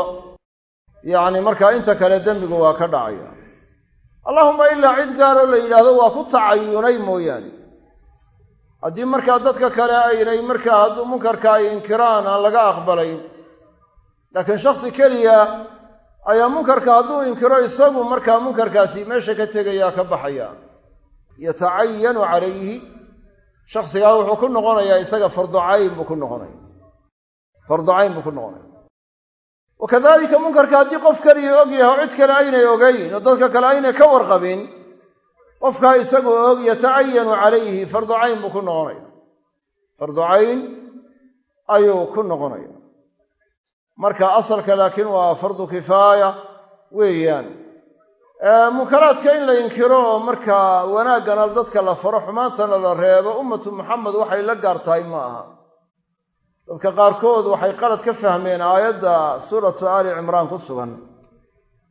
yacni markaa inta kale dembigu waa ka dhacaya. Allahuma ilaa cid gaaroo la yidhaahdo waa ku tacayunay mooyaane. Haddii markaa dadka kale aynay markaa hadduu munkarka ay inkiraan aan laga aqbalayn laakiin shaksi keliya ayaa munkarka hadduu inkiro isagu markaa munkarkaasi meesha ka tegayaa ka baxaya. Yatacayanu calayhi. Shaksigaa wuxuu ku noqonayaa isaga farducayn buu ku noqonaya farducayn buu ku noqonaya. Wa kadalika munkarka haddii qof keliya og yahay oo cid kale aynay ogayn oo dadka kale aynay ka warqabin qofkaa isagu og yatacayanu calayhi farducayn buu ku noqonaya. Farducayn ayuu ku noqonaya. Marka asalka laakiin waa fardu kifaaya weeyaan. Munkaraadka in la inkiro oo markaa wanaaggana dadka la faro xumaantana la reebo ummatu muxamed waxay la gaar tahay ma aha dadka qaarkood waxay qalad ka fahmeen aayadda suuratu aali cimraan ku sugan.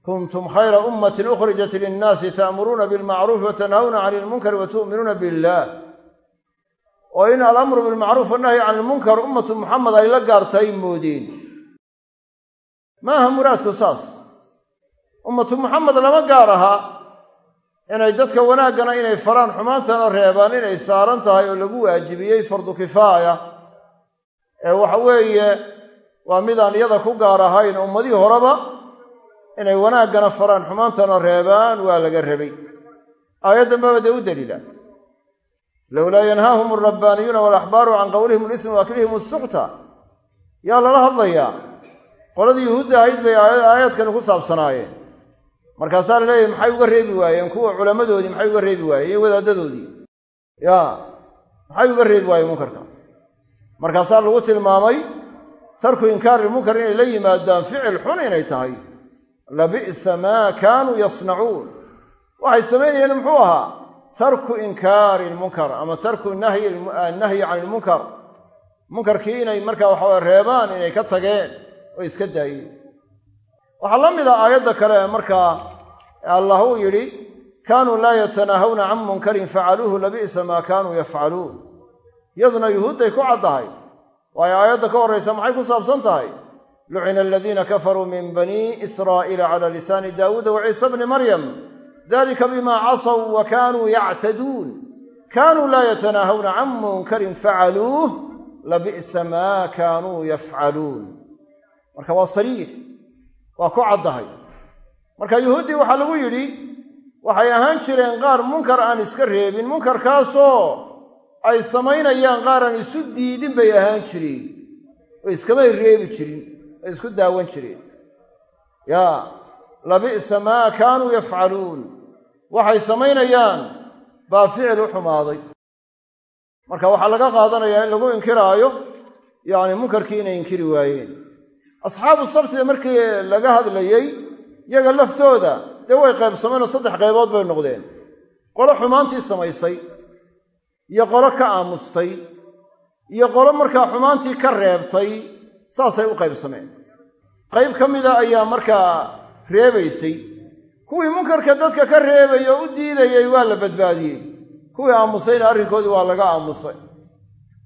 Kuntum khayra ummatin ukhrijat linnaasi ta'muruuna bilmacruufi wa tanhawna cani ilmunkari wa tu'minuuna billaah. Oo in alamru bilmacruuf wannahyi cani ilmunkar ummatu muxamed ay la gaar tahay moodeen maaha muraadku saas? Ummatu muxamed lama gaar aha inay dadka wanaaggana inay faraan xumaantana reebaan inay saaran tahay oo lagu waajibiyey fardu kifaaya ee waxa weeye waa midaan iyada ku gaar ahayn ummadihii horeba inay wanaaggana faraan xumaantana reebaan waa laga rabay. Aayaddan baba dee u daliila. Lowlaa yanhaahum alrabbaaniyuuna waalaxbaaru can qowlihim alismi wa aklihim asuxta yaa lala hadlayaa qoladii yuhuudda ahayd bay aayaadkani ku saabsanaayeen. Markaasaa la leeyahy maxay uga reebi waayeen? Kuwa culammadoodii maxay uga reebi waayeen? Iyo wadaaddadoodii ya maxay uga reebi waayeen munkarka markaasaa lagu tilmaamay tarku inkaari ilmunkar inay la yimaadaan ficil xun inay tahay. Labi'sa maa kaanuu yasnacuun. Waxay samaynayeen muxuu ahaa tarku inkaari ilmunkar ama tarku nahyi can ilmunkar. Munkarkii inay markaa waxawa reebaan inay ka tageen oo iska daayeen. Waxaa la mid a aayadda kale markaa allah uu yidhi kaanuu laa yatanaahawna can munkarin facaluuhu labi'sa maa kaanuu yafcaluun iyaduna yuhuudday ku caddahay waayo aayadda ka horraysa maxay ku saabsan tahay? Lucina aladiina kafaruu min bani israa'iila cala lisaani daawuuda wa ciisa bni maryam. Dalika bimaa casaw wa kaanuu yactaduun. Kaanuu laa yatanaahawna can munkarin facaluuh labi'sa maa kaanuu yafcaluun. Marka waa sariix waa ku caddahay marka yuhuuddii waxaa lagu yidhi waxay ahaan jireen qaar munkar aan iska reebin munkarkaasoo ay samaynayaan qaar aan isu diidin bay ahaan jireen. Oo iskamay reebi jirin ay isku daawan jireen. Yaa labi'sa maa kaanuu yafcaluun. Waxay samaynayaan baa ficil u xumaaday. Marka waxaa laga qaadanayaa in lagu inkiraayo yacni munkarkii inay inkiri waayeen. Asxaabu sabtida markii laga hadlayey yaga laftooda dee way qaybsameenoo saddex qaybood bay noqdeen. Qolo xumaantii samaysay iyo qolo ka aamustay iyo qolo markaa xumaantii ka reebtay saasay u qaybsameen qayb ka mida ayaa markaa reebaysay. Kuwii munkarka dadka ka reebay oo u diidayay waa la badbaadiyey. Kuwii aamusayna arrinkoodii waa laga aamusay.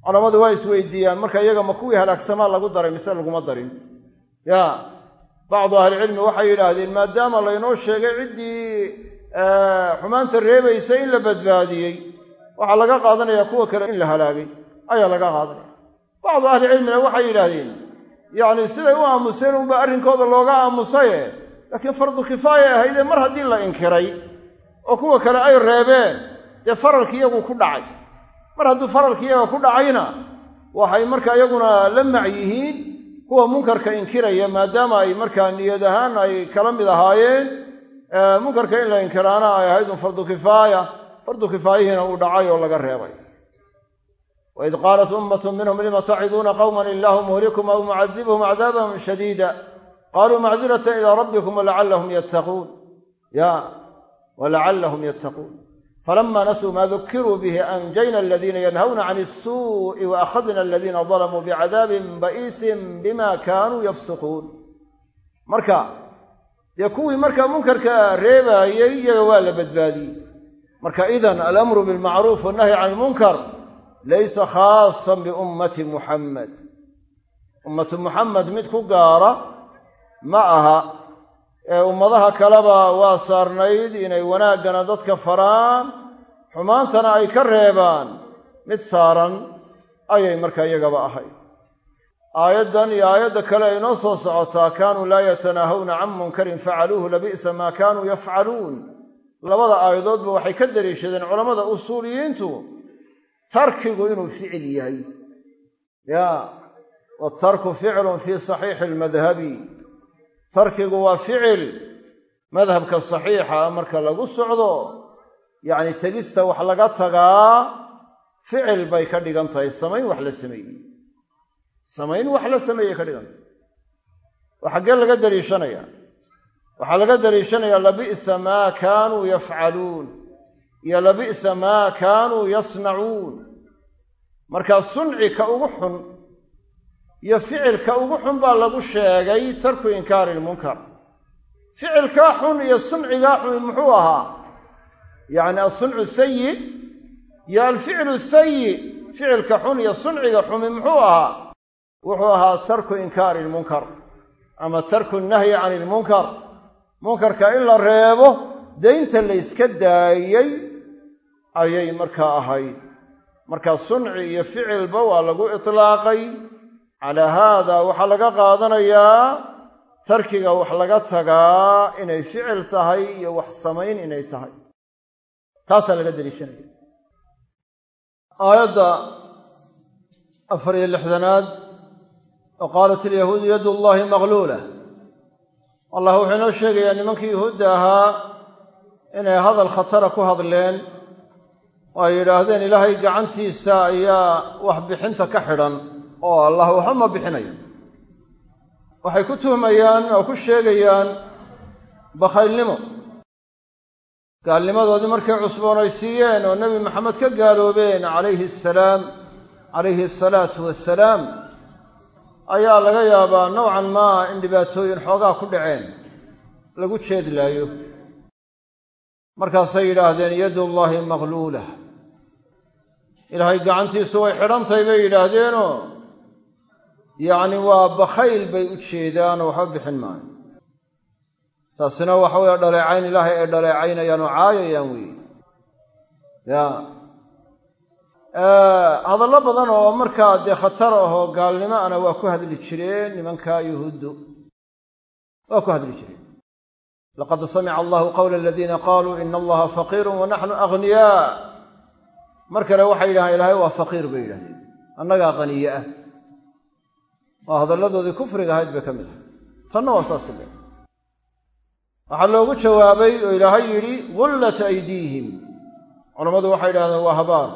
Culammadu waa isweydiiyaan marka iyaga ma kuwii halaagsamaa lagu daray mise laguma darin. Ya bacdu ahlicilmi waxay yidhaahdeen maadaama laynoo sheegay ciddii xumaanta reebaysa in la badbaadiyey waxaa laga qaadanayaa kuwa kale in la halaagay ayaa laga qaadanaya. Bacdu ahlicilmina waxay yidhaahdeen yacni siday u aamuseen unba arrinkooda looga aamusaye laakiin fardu kifaaya ahaydee mar haddii la inkiray oo kuwa kale ay reebeen dee faralki iyagu ku dhacay. Mar hadduu faralki iyaga ku dhacayna waxay markaa iyaguna la mac yihiin kuwa munkarka inkiraya maadaama ay markaa niyad ahaan ay kala mid ahaayeen. Munkarka in la inkiraana ay ahayd un fardu kifaaya fardu kifaayihiina uu dhacay oo laga reebay. Waid qaalat ummatun minhum lima taciduuna qowman illahu muhlikum aw mucadibuhum cadaaban shadiida? Qaluu macdiratan ilaa rabbikum walacallahum yattaquun. Ya walacallahum yattaquun. Falama nasuu maa dukiruu bihi anjayna aladiina yanhawna can isuu'i wa akhadna aladiina dalamuu bicadaabin ba'iisin bima kaanuu yafsuquun. Marka dee kuwii markaa munkarka reebaayey iyaga waa la badbaadiyey marka idan alamru bilmacruuf wannahyi can ilmunkar laysa khaasan biummati muxammed ummatu muxamed mid ku gaara ma aha. Ee ummadaha kaleba waa saarnayd inay wanaaggana dadka faraan xumaantana ay ka reebaan. Mid saaran ayay markaa iyagaba ahayd aayaddan iyo aayadda kale ay noo soo socotaa kaanuu laa yatanaahawna can munkarin facaluuhu labi'sa maa kaanuu yafcaluun labada aayadoodba waxay ka daliishadeen culammada usuuliyiintu tarkigu inuu ficil yahay. Ya waatarku ficlun fii saxiixi almadhabi. Tarkigu waa ficil madhabka saxiixa marka lagu socdo yacni tegista wax laga tagaa ficil bay ka dhigan tahay samayn wax la sameeyey. Samayn wax la sameeyey ka dhigan tahay. Oo laga daliishanayaa waxaa laga daliishanayaa labi'sa maa kaanuu yafcaluun iyo labi'sa maa kaanuu yasnacuun. Markaa sunci ka ugu xun iyo ficilka ugu xun baa lagu sheegay tarku inkaari ilmunkar ficilkaa xun iyo suncigaa xun muxuu ahaa? Yacni alsuncu sayi iyo alficlu sayi ficilka xun iyo sunciga xumi muxuu ahaa? Wuxuu ahaa tarku inkaari ilmunkar ama tarku nahyi can ilmunkar munkarka in la reebo daynta la yska daayey ayay markaa ahayd marka sunci iyo ficilba waa lagu itlaaqay. Calaa haada waxaa laga qaadanayaa tarkiga wax laga tagaa inay ficil tahay iyo wax samayn inay tahay. Taasaa laga deliishanaya aayadda afar iyo lixdanaad oo qaalat ilyahuudu yadu llaahi maqluula allah wuxuu inoo sheegayaa nimankii yuhuudda ahaa inay hadal khatara ku hadleen oo ay yidhaahdeen ilaahay gacantiisa ayaa waxbixinta ka xidhan oo allah waxba ma bixinayo. Waxay ku tuhmayaan oo ku sheegayaan bakhaylnimo. Gaalnimadoodii markay cusboonaysiiyeen oo nebi maxamed ka gaaloobeen calayhi asalaam calayhi asalaatu wassalaam ayaa laga yaabaa nowcan maa in dhibaatooyin xoogaa ku dhaceen. Lagu jeedlaayo markaasay yidhaahdeen yadullaahi maqluula ilaahay gacantiisu way xidhantahay bay yidhaahdeenoo. Yacni waa bakhayl bay u jeedaanoo waxba bixin maayo. Taasina waxa weeye dhaleecayn ilaahay ay dhaleecaynayaan oo caayayaan weeye. Ya hadallo badan oo markaa dee khatar ahoo gaalnimo ana waa ku hadli jireen nimanka yuhuuddu. Waa ku hadli jireen. Laqad samica allahu qawla aladiina qaaluu ina allaha faqiirun wa naxnu aghniyaa. Mar kale waxay yidhahaan ilaahay waa faqiir bay yidhahdeen. Annagaa qaniye ah. Waa hadalladoodii kufriga ahayd bay ka mid ahay tanna waa saasi le waxaa loogu jawaabay oo ilaahay yidhi gullat aydiihim. Culammadu waxay yidhahdeen waa habaar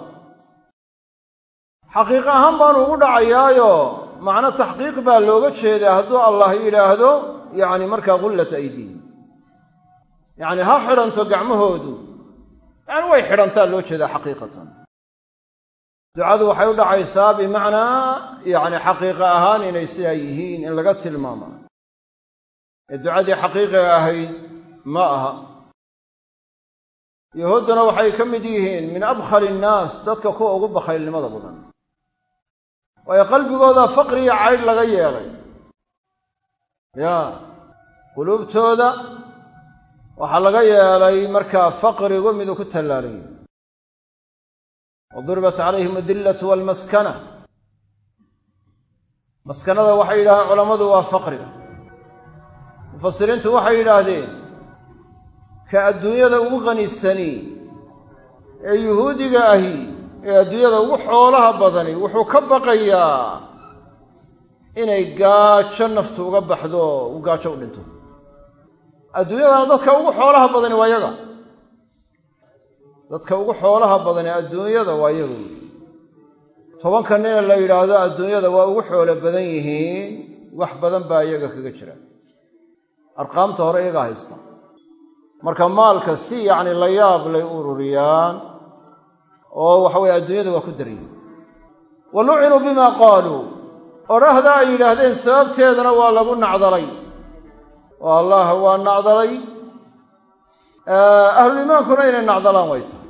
xaqiiq ahaan baanu ugu dhacayaayo. Macno taxqiiq baa looga jeedaa hadduu allah yidhaahdo yacni markaa gullat aydiihim. Yacni ha xidhanto gacmahoodu. Yacni way xidhantaa loo jeedaa xaqiiqatan. Ducadu waxay u dhacaysaa bimacnaa yacni xaqiiqa ahaan inay sidaa yihiin in laga tilmaama ee ducadii xaqiiqiga ahayd ma aha. Yahuudduna waxay ka mid yihiin min abkhali innaas dadka kuwa ugu bakhaylnimada badan waayo qalbigooda faqriya caydh laga yeelay. Ya quluubtooda waxaa laga yeelay markaa faqrigu miduu ku tallaalan yahay waduribat calayhim adillatu walmaskana maskanada waxay yidhahdeen culammadu waa faqriga mufasiriintu waxay yidhaahdeen ka adduunyada ugu qanisani ee yuhuudiga ahi ee adduunyada ugu xoolaha badani wuxuu ka baqayaa inay gaajo naftu uga baxdo uu gaajo u dhinto. Adduunyadana dadka ugu xoolaha badani waa yaga dadka ugu xoolaha badani adduunyada waa yaga tobanka nina la yidhaahdo adduunyada waa ugu xoolo badan yihiin wax badan baa iyaga kaga jira. Arqaamta hore iyagaa haysta. Marka maalka si yacni la yaab lay ururiyaan oo waxa weye adduunyada waa ku daryihin wa lucinuu bima qaaluu odhahda ay yidhaahdeen sababteedana waa lagu nacdalay. Oo allah waa nacdalay. Ahluliimaankuna inay nacdalaan way tahay.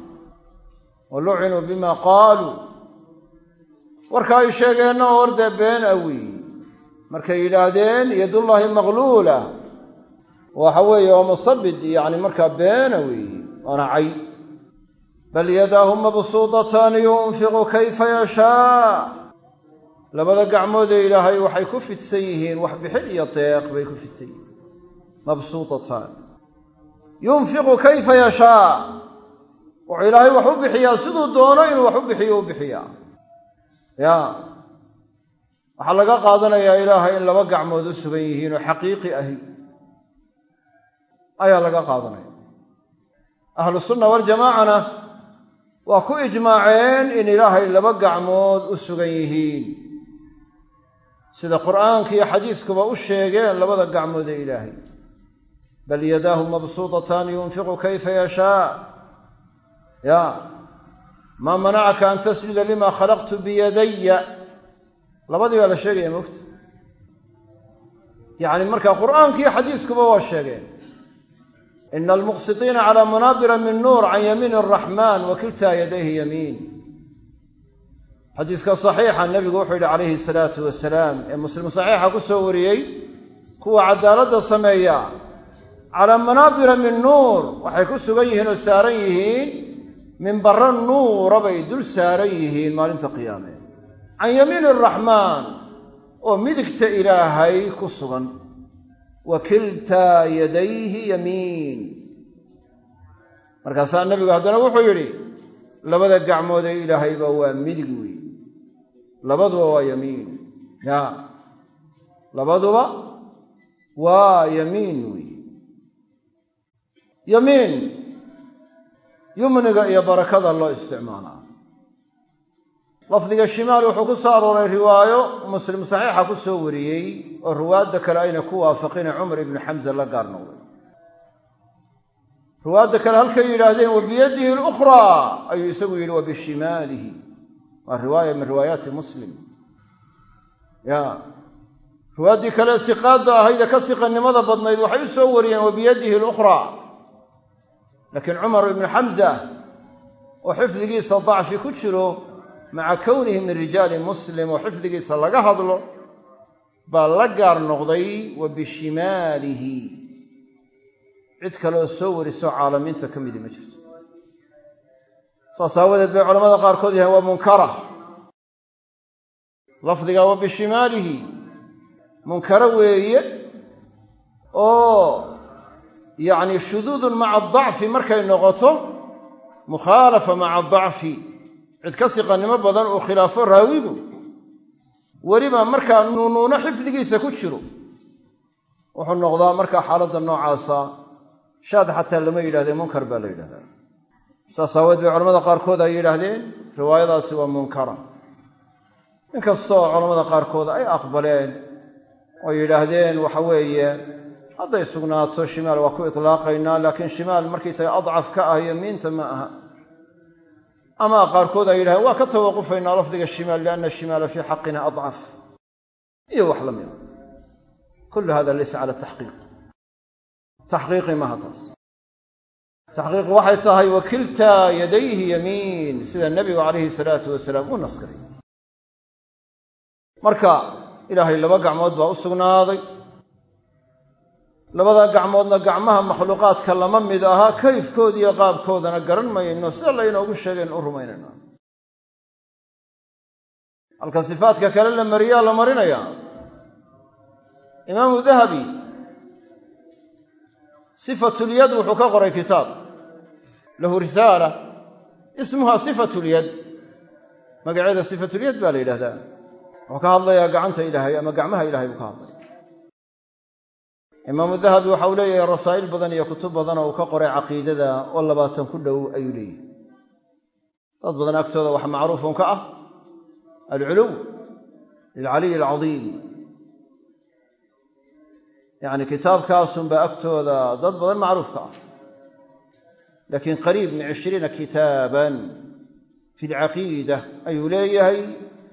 Wa lucinuu bima qaaluu warka ay sheegeenna oo ordee been a markay yidhaahdeen yadullaahi maqluula. Waxa weeye waa musabid yacni markaa beena weeye waana cay bal yadaahu mabsuudataani yunfiqu kayfa yashaa labada gacmoodee ilaahay waxay ku fidsan yihiin wax bixin iyo deeq bay ku fidsan yihiin mabsuutataan yunfiqu kayfa yashaa wuxuu ilaahay wax u bixiyaa siduu doono inuu wax u bixiyo u bixiyaa ya waxaa laga qaadanayaa ilaahay in laba gacmood u sugan yihiin oo xaqiiqi ahi ayaa laga qaadanaya ahlu sunna waljamaacana waa ku ijmaaceen in ilaahay laba gacmood u sugan yihiin. Sida qur'aanka iyo xadiiskuba u sheegeen labada gacmood ee ilaahay. Bal yadaahu mabsuudataani yunfiqu kayfa yashaa. Ya maa manacaka an tasjuda lima khalaqtu biyadaya labadii baa la sheegaya mogta yacni markaa qur'aanka iyo xadiiskuba waa sheegeen ina almuqsitiina calaa munaabira min nuur can yamiini araxmaan wa kiltaa yadayhi yamiin xadiiska saxiixa nebigu wuxuu yidhi calayhi salaatu wasalaam ee muslim saxiixa ku soo wariyey kuwa cadaaladda sameeya calaa manaabira min nuur waxay ku sugan yihiin oo saaran yihiin minbaro nuura bay dul saaran yihiin maalinta qiyaame can yamiini araxmaan oo midigta ilaahay ku sugan wa kiltaa yadayhi yamiin. Markaasaa nebigu haddana wuxuu yidhi labada gacmood ee ilaahayba waa midig weeye labaduba waa yamiin. Ya. Labaduba waa yamiin weeye yamiin yumniga iyo barakada loo isticmaalaa lafdiga shimaal wuxuu ku soo arooray riwaayo muslim saxiixa ku soo wariyey oo ruwaadda kale ayna ku waafaqine cumar ibnu xamza la gaar noqday ruwaadda kale halkay yidhaahdeen wa biyadihi alukhraa ayuu isagu yidhi wa bishimaalihi. Waa riwaaya min riwaayaati muslim. Ya. Riwaaddii kale siqaadda ahaydee ka siqannimada badnayd waxay u soo wariyeen wa biyadihi alukhraa laakiin cumar ibnu xamza oo xifdigiisa dacfi ku jiro maca kownihi min rijaali muslim oo xifdigiisa laga hadlo baa la gaar noqday wa bishimaalihi. Cid kaleoo soo warisoo caalamiinta ka midi ma jirto. Saas aawadeed bay culamada qaarkood yahaen waa munkara lafdiga wa bishimaalihi munkaro weeye oo yacni shuduudun maca adacfi markay noqoto mukhaalafa maca adacfi cid ka siqannimo badan uu khilaafo raawigu weliba markaa nuunuuno xifdigiisa ku jiro. Wuxuu noqdaa markaa xaaladda noocaasa shaad xataa lama yidhahdee munkar baa la yidhahdaa. Saas aaweed bay culamada qaarkood ay yidhaahdeen riwaayadaasi waa munkara. Inkastoo culamada qaarkood ay aqbaleen oo yidhaahdeen waxa weeye hadday sugnaato shimaal waa ku itlaaqaynaa laakiin shimaal markaysaga adcaf ka ah iyo miinta ma aha ama qaarkood ay yidhahdeen waa ka tawaqufaynaa lafdiga shimaal lianna shimaala fii xaqina adcaf iyo wax la mida kullu hada laysa cala taxqiiq. Taxqiiqi maaha taas. Taxqiiqu waxay tahay wakiltaa yadayhi yamiin sida nebigu calayhi salaatu wasalaam u naskray marka ilaahay laba gacmood baa u sugnaaday labada gacmoodna gacmaha makhluuqaadka lama mid ahaa kayfkood iyo qaabkoodana garan mayno. Sida laynoogu sheegayn u rumaynayna halka sifaadka kale la mariyaa la marinayaa. Imaamu dahabi sifatulyad wuxuu ka qoray kitaab. Lahu risaala. Ismuha sifatulyad magaceeda sifatulyad baa la yidhahdaa wuxuu ka hadlayaa gacanta ilaahay ama gacmaha ilahay buu ka hadlaya imaamu dahabi waxa uu leeyahay rasaa'il badan iyo kutub badan oo uu ka qoray caqiidada oo labaatan ku dhow ayuu leeyahy dad badan agtooda waxa macruufun ka ah. Alculuw lilcaliyi alcadiim. Yacni kitaabkaasunbaa agtooda dad badan macruuf ka ah. Laakiin qariib min cishriina kitaaban fi lcaqiida ayuu leeyahay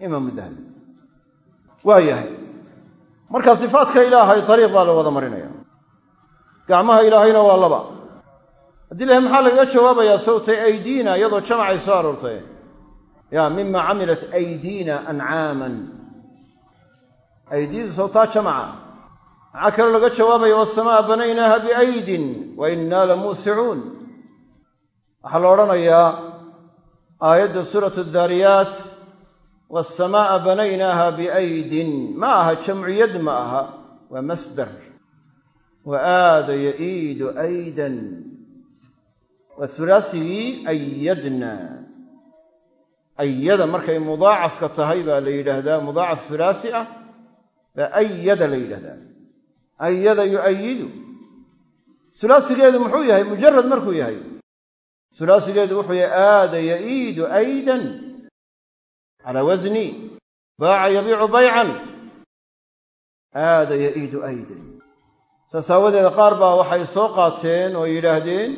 imaamu dahabi waa yahay marka sifaadka ilaahay dariiq baa la wada marinaya. Gacmaha ilaahayna waa laba. Haddii lahay maxaa lagaga jawaabayaa sawtay aydiina iyadoo jamacay soo aroortay. Ya mima camilat aydiina ancaaman aydiidu sawtaa jamaca. Maxaa kaloo laga jawaabaya wasamaa banaynaaha biaydin wa innaa la muusicuun. Waxaa la odhanayaa aayadda suuratu daariyaat waasamaaa banaynaaha biaydin ma aha jamciyad ma aha waa masdar wa aada ya'iidu aydan waa hulaasigii ayadna ayada markay mudaacafka tahay baa la yidhaahdaa mudaacaf hulaasi ah baa ayada la yidhahdaa ayada yu'ayidu hulaasigeedu muxuu yahay mujarad markuu yahay hulaasigeedu wuxuu yahay aada ya'iidu aydan calaa wasni baaca yabiicu baycan aada ya'iidu aydan saas aawadeeda qaar baa waxay soo qaateen oo yidhaahdeen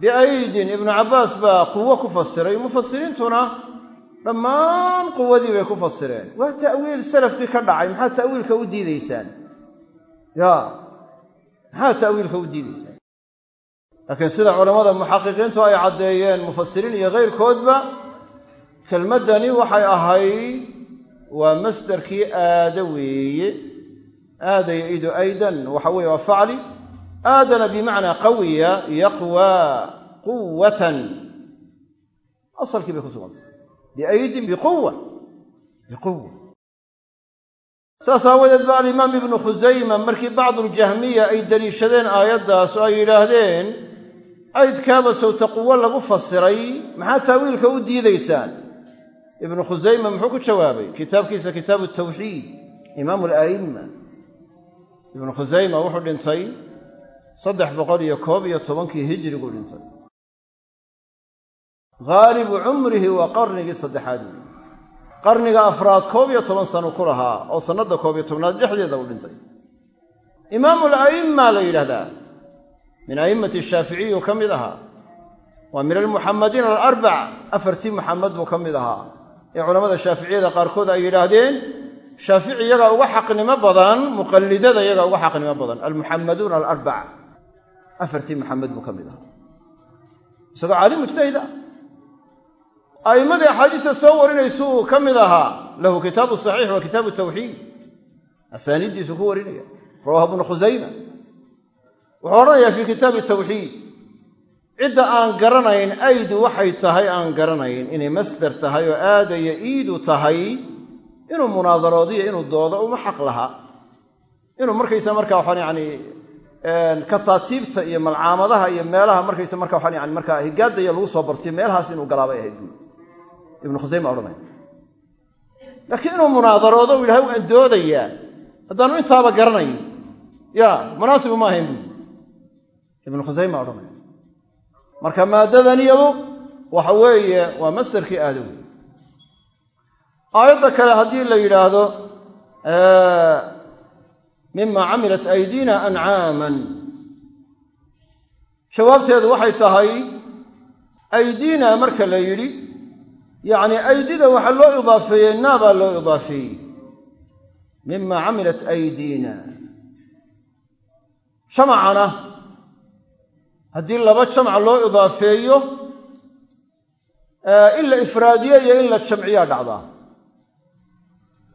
biaydin ibnu cabbaas baa quwo ku fasiray mufasiriintuna dhammaan quwadii bay ku fasireen waa ta'wiil salafkii ka dhacay maxaa ta'wiilka u diidaysaan ya maxaa ta'wiilka u diidaysaan laakiin sida culammada muxaqiqiintu ay caddeeyeen mufasiriin iyo kayrkoodba kelmaddani waxay ahayd waa masdarkii aada weeye aada ya'idu aydan waxa weeye waa facli aadana bimacnaa qawiya yaqwaa quwatan asalkii bay ku sugantay. Biaydin biquwa biquwa saas aawadeed ba alimaam ibnu khusayma markii bacduljahmiya ay deliishadeen aayaddaas oo ay yidhaahdeen aydkaaba sowta quwo lagu fasiray maxaa taawiilka u diidaysaan ibnu khusayma muxuu ku jawaabay kitaabkiisa kitaabu tawxiid imaamu ala'imma. Ibnu khusayma wuxuu dhintay saddex boqol iyo koob iyo tobankii hijriguu dhintay. Haalibu cumrihi waa qarnigii saddexaad. Wey qarniga afraad koob iyo toban sano ku lahaa oo sannadda koob iyo tobnaad dhexdeeda uu dhintay. Imaamul a'imma la yidhahdaa min a'immati shaaficiyuu ka mid ahaa waa min almuxamadiin alarbac afartii muxamed buu ka mid ahaa ee culammada shaaficiyada qaarkood ay yidhaahdeen shaafici iyagaa uga xaqnimo badan muqallidada iyagaa uga xaqnimo badan. Almuxamaduuna alarbac afartii muxamed buu ka mid ahaa. Isagoo caalim mujtahid ah. A'immadii axaadiista soo warinaysuu ka mid ahaa. Lahu kitaabu saxiix wa kitaabu tawxiid. Asaaniiddiisuu ku warinaya. Rawaha bnu khusayma wuxuu odhanayaa fii kitaabi tawxiid cidda aan garanayn aydu waxay tahay aan garanayn. Inay masdar tahay oo aadaya iidu tahay inuu munaadaroodiyo inuu doodo uma xaq lahaa inuu markaysa marka waxaan yani kataatiibta iyo malcaamadaha iyo meelaha markaysa marka waxaan yani markaa higaadaya lagu soo bartiyo meelahaas inuu galaabay ahayd buui ibnu khusayma odhanaya laakiin inuu munaadaroodo u yidhaha waan doodayaa haddaanu intaaba garanayn ya munaasibu ma ahayn buui ibnu khusayma odhanaya marka maaddadan iyadu waxa weeye waa masarkii aada wey aayadda kale haddii la yidhaahdo mima camilat aydina ancaaman. Jawaabteedu waxay tahay aydiina marka la yidhi yacni aydida waxaa loo idaafeeyey naa baa loo idaafeeyey. Mima camilat aydiina. Jamacana haddii laba jamc loo idaafeeyo in la ifraadiyo iyo in la jamciyaa dhacdaa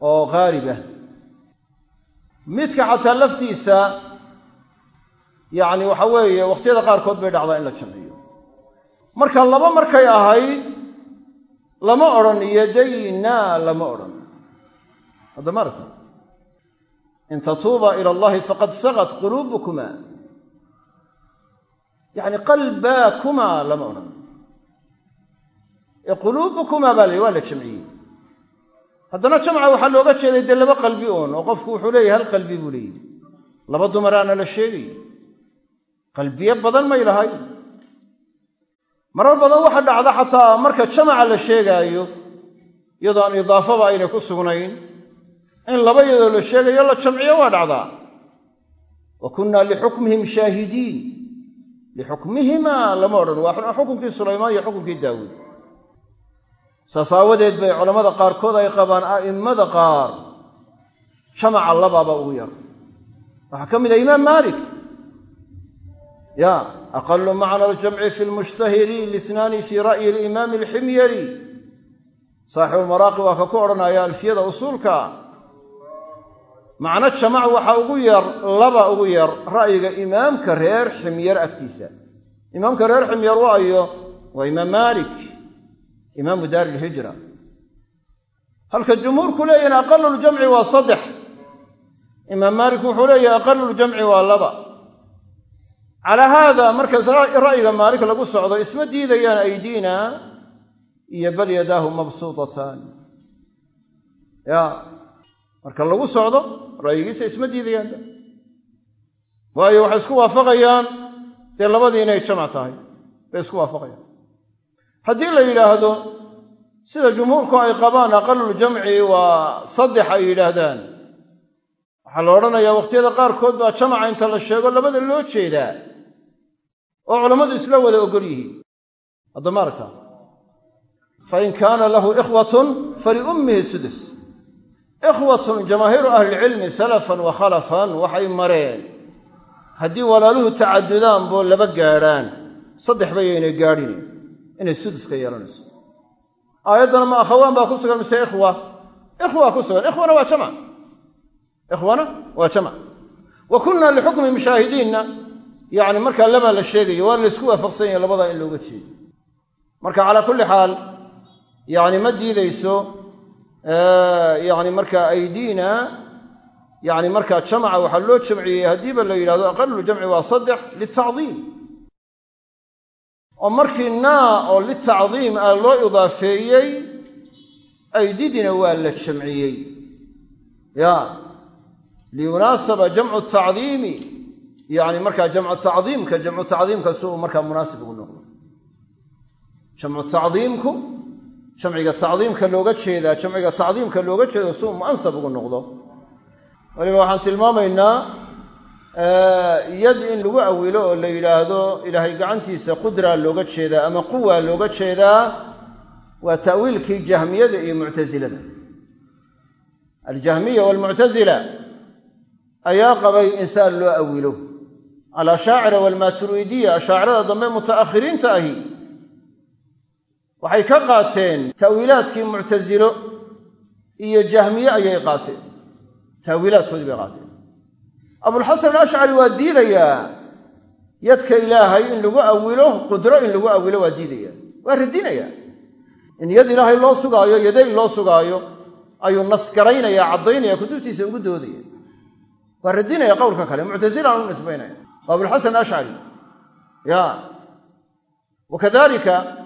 oo qaaliba midka xataa laftiisa yacni waxa weeye wakhtiyada qaarkood bay dhacdaa in la jamciyo. Marka laba markay ahayd lama odhan yadayna lama odhan. Hadda ma aragta in tatuuba ila allahi faqad saqat quluubukuma yacni qalbaakumaa lama odhan ee quluubukumaa baa la waa la jamciyey. Haddana jamca waxaa looga jeeday dee laba qalbi uun oo qofku wuxuu leeyahy hal qalbi buu leeyahy laba dumaraana la sheegay. Qalbiye badan may lahay marar badan waxa dhacda xataa marka jamaca la sheegaayo iyadoo aan idaafaba aynay ku sugnayn in laba iyadoo la sheegayo la jamciyo waa dhacdaa. Wa kunnaa lixukmihim shaahidiin lixukmihimaa lama odhan waa xukunkii sulaymaan iyo xukunkii daawuud saas aawadeed bay culammada qaarkood ay qabaan a'immada qaar jamaca labaaba ugu yar waxaa ka mid ah imaam maalik ya aqalu macna aljamci fi lmushtahiri lisnaani fii ra'yi alimaami alximyari saaxibulmaraaqi waa ka ku odhanaya alfiyada usuulka macno jamac waxaa ugu yar laba ugu yar ra'yiga imaamka reer ximyar agtiisa. Imaamka reer ximyar waayo waa imaam maalik imaamu daari ilhijra halka jumhuurku leeyihiin aqalu ljamci waa saddex. Imaam maalik wuxuu leeyahay aqalu ljamci waa laba. Calaa haada markaas ra'yiga maalik lagu socdo isma diidayaan aydiina iyo bal yadaahu mabsuudatan ya marka lagu socdo ra'yigiisa isma diidayaan. Waayo waxay isku waafaqayaan. Dee labadii inay jamac tahay bay isku waafaqayaan. Haddii la yidhaahdo sida jumhuurku ay qabaan aqaluljamci waa saddex ay yidhaahdaan. Waxaa la odhanayaa wakhtiyada qaarkood baa jamaca inta la sheego labada loo jeedaa. Oo culammadu isla wada ogol yihiin. Haddama aragta fain kaana lahu ikhwatun faliummihi sudus ikhwatun jamaahiiru ahlilcilmi salafan wa khalafan waxay mareen haddii walaaluhu tacadudaan boo laba gaadhaan saddex bayaynay gaadhine inay suduska yeelanayso. Aayaddana ma akhawaan baa ku sugan mise ikhwa? Ikhwa ku sugan. Ikhwana waa jamac ikhwana waa jamac wa kunna lixukmi mushaahidiinna yacni markaa labaa la sheegayo waa laysku waafaqsan yahay labadaa in looga jeedo. Marka calaa kulli xaal yacni ma diidayso yacni markaa aydiina yacni markaa jamaca waxaa loo jamciyey haddiiba la yidhahdo aqalu jamci waa saddex litacdiim. Oo markii naa oo litacdiim ah loo idaafeeyey aydidina waa la jamciyey. Ya liyunaasaba jamcu tacdiimi yacni markaa jamcu tacdiimka jamcu tacdiimka si uu markaa munaasib ugu noqdo. Jamcu tacdiimku jamciga tacdiimka looga jeedaa jamciga tacdiimka looga jeedo suu mu'ansab ugu noqdo. Waliba waxaan tilmaamaynaa yad in lagu awilo oo la yidhaahdo ilaahay gacantiisa qudraa looga jeedaa ama quwaa looga jeedaa waa ta'wiilkii jahmiyada iyo muctasilada aljahmiya waalmuctasila ayaa qabay insaan loo awilo. Alashaacira waalmaaturiidiya ashaacirada dambe muta'akhiriinta ahi waxay ka qaateen ta'wiilaadkii muctasilo iyo jahmiye ayay qaateen. Ta'wiilaadkoodii bay qaateen. Abulxasan alashcari waa diidayaa yadka ilaahay in lagu awilo qudro in lagu awilo waa diidaya waa radinaya in yad ilaahay loo sugaayo yadayn loo sugaayo ayuu nasgaraynaya caddaynaya kutubtiisa ugu doodaya. Waa radinaya qowlka kale. Muctasilaan u nisbaynaya. Waa abulxasan ashcari ya wa kadalika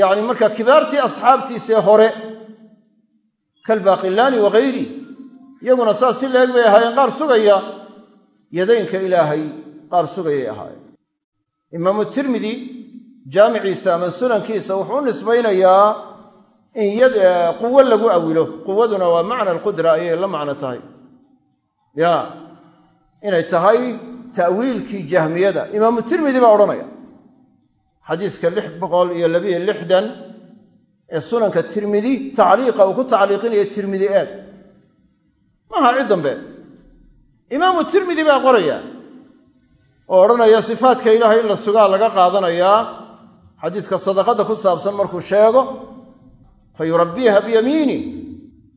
yacni marka kibaartii asxaabtiisee hore kalbaaqilaani wakayri iyaguna saas si leeg bay ahaayeen qaar sugaya yadaynka ilaahay qaar sugayay ahaayeen. Imaamu tirmidi jaamiciisa ama sunankiisa wuxuu u nisbaynayaa in yad quwo lagu awilo. Quwaduna waa macna alqudra ayay la macno tahay. Ya inay tahay ta'wiilkii jahmiyada imaamu tirmidi baa odhanaya xadiiska lix boqol iyo labiyo lixdan ee sunanka tirmidi tacliiqa uu ku tacliiqinaya tirmidi eeg maaha cid dambe. Imaamu tirmidi baa qoraya oo odhanaya sifaatka ilaahay in la sugaa laga qaadanayaa xadiiska sadaqadda ku saabsan markuu sheego fa yurabbiiha biyamiini.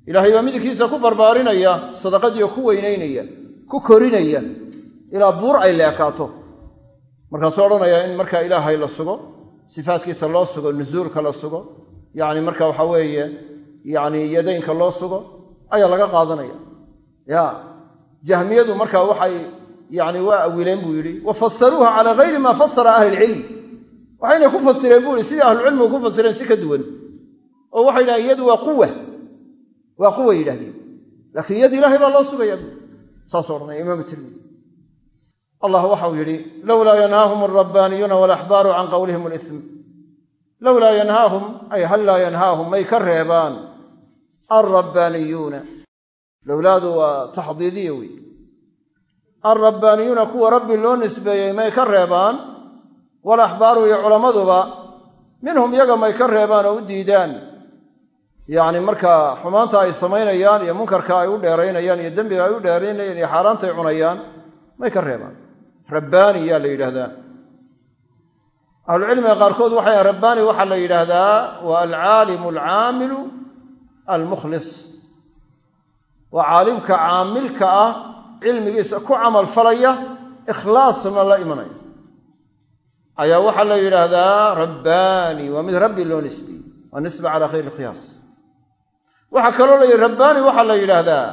Ilaahay baa midkiisa ku barbaarinaya sadaqadiio ku weynaynaya ku korinaya ilaa buur ay leekaato markaasuu odhanaya in markaa ilaahay la sugo sifaatkiisa loo sugo nusuulka la sugo yacni marka waxa weeye yacni yadaynka loo sugo ayaa laga qaadanaya. Ya jahmiyadu markaa waxay yani waa awileen buu yidhi wa fasaruuha calaa gayri maa fasara ahli ilcilm. Waxayna ku fasireen buu yihi sidii ahlucilmigu ku fasireen si ka duwan. Oo waxay yidhahdeen yadu waa quwa waa quwa yidhahdeen laakiin yad ilaahay baa loo sugayaa buu saasuu odhanaya imaamu tirmidi allah waxau yidhi lowlaa yanhaahum alrabbaaniyuuna walaxbaaru can qowlihim alism lowlaa yanhaahum ay hal laa yanhaahum may ka reebaan alrabbaaniyuuna lowlaadu waa taxdiidiya wey alrabbaaniyuuna kuwa rabbi loo nisbeeyey may ka reebaan walaxbaaru iyo culammaduba minhum iyaga may ka reebaan oo u diidaan. Yacni markaa xumaanta ay samaynayaan iyo munkarka ay u dheeraynayaan iyo dembiga ay u dheeraynayaan iyo xaaraanta ay cunayaan may ka reebaan rabbaani yaa la yidhaahdaa. Ahlucilmiga qaarkood waxay rabbaani waxaa la yidhaahdaa waa alcaalimu alcaamilu almukhlis. Waa caalimka caamilka ah cilmigiisa ku camal falaya ikhlaasna la imanaya. Ayaa waxaa la yidhaahdaa rabbaani waa mid rabbi loo nisbiyey waa nisba calaa khayri qiyaas waxaa kaloo la yidhi rabbaani waxaa la yidhaahdaa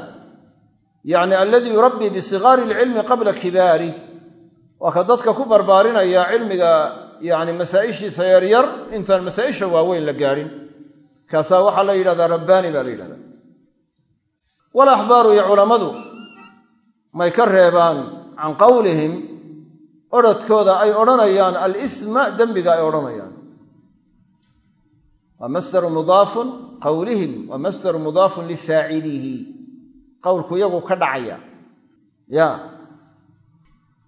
yacni alladii yurabbii bisigaari ilcilmi qabla kibaari waa ka dadka ku barbaarinaya cilmiga yacni masaa'ishiisa yaryar intaan masaa'isha waaweyn la gaadhin kaasaa waxaa la yidhahdaa rabbaani baa la yidhahdaa. Walaxbaaru iyo culammadu may ka reebaan can qowlihim odrhodkooda ay odhanayaan alisma dembiga ay odhanayaan. Waa masdaru mudaafun qowlihim waa masdaru mudaafun lifaacilihi qowlku iyagu ka dhacaya. Ya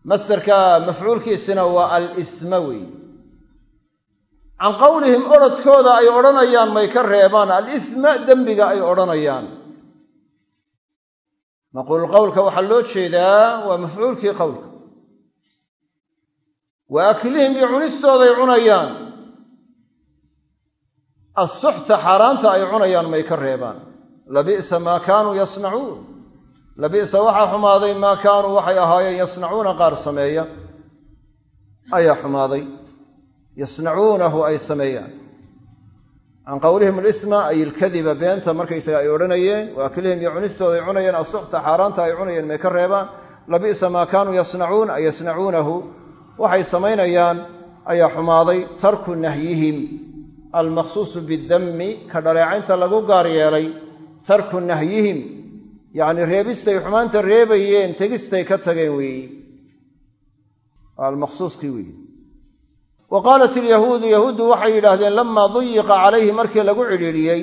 masdarka mafcuulkiisina waa alisma wey can qowlihim odrhodkooda ay odhanayaan may ka reebaan alisma dembiga ay odhanayaan. Maquul qowlka waxaa loo jeedaa waa mafcuulkii qowlka wa aklihim iyo cunistooday cunayaan. Assuxta xaaraanta ay cunayaan may ka reebaan. Labi'sa maa kaanuu yasnacuun labi'sa waxaa xumaaday maa kaanuu waxay ahaayeen yasnacuuna qaar sameeya. Ayaa xumaaday. Yasnacuunahu ay sameeyaan. Can qowlihim alisma ay ilkadiba beenta markaysaga ay odhanayeen wa aklihim iyo cunistooda ay cunayeen asuxta xaaraanta ay cunayeen may ka reebaan. Labi'sa maa kaanuu yasnacuun ay yasnacuunahu. Waxay samaynayaan ayaa xumaaday tarku nahyihim. Almaqsuusu bidammi ka dhaleecaynta lagu gaar yeelay tarku nahyihim yacnii reebistay xumaanta reebayeen tegistay ka tageen weeye almaqsuuskii weeye wa qaalat ilyahuudu yahuuddu waxay yidhaahdeen lamaa duyiqa calayhi markii lagu cidhiidhiyey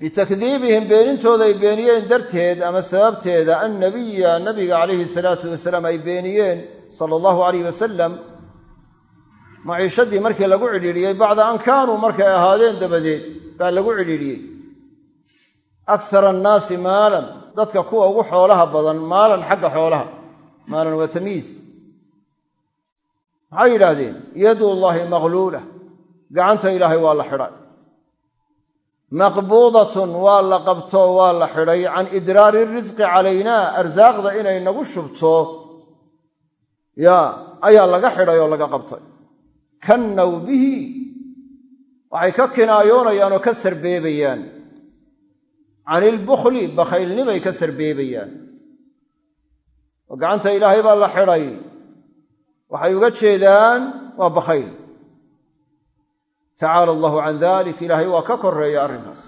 bitakdiibihim beenintooda ay beeniyeen darteed ama sababteeda annabiya nabiga calayhi salaatu wasalaam ay beeniyeen sala allahu alayh wasalam maciishadii markii lagu cidhiidhiyey bacda an kaanuu markay ahaadeen dabadeed baa lagu cidhiidhiyey aksara annaasi maalan dadka kuwa ugu xoolaha badan maalan xagga xoolaha maalan waa tamyiis maxay yidhaahdeen? Yadullaahi maqluula gacanta ilaahay waa la xidhay. Maqbuudatun waa la qabto waa la xidhay. Can idraari risqi calaynaa arsaaqda inay nagu shubto ya ayaa laga xidhay oo laga qabtay. Kannaw bihi. Waxay ka kinaayoonayaan oo ka sarbeebayaan can ilbukhli bakhaylnimay ka sarbeebayaan oo gacanta ilaahay baa la xidhay waxay uga jeedaan waa bakhayl tacaala allahu can dalik ilaahay waa ka koreeya arrinkaas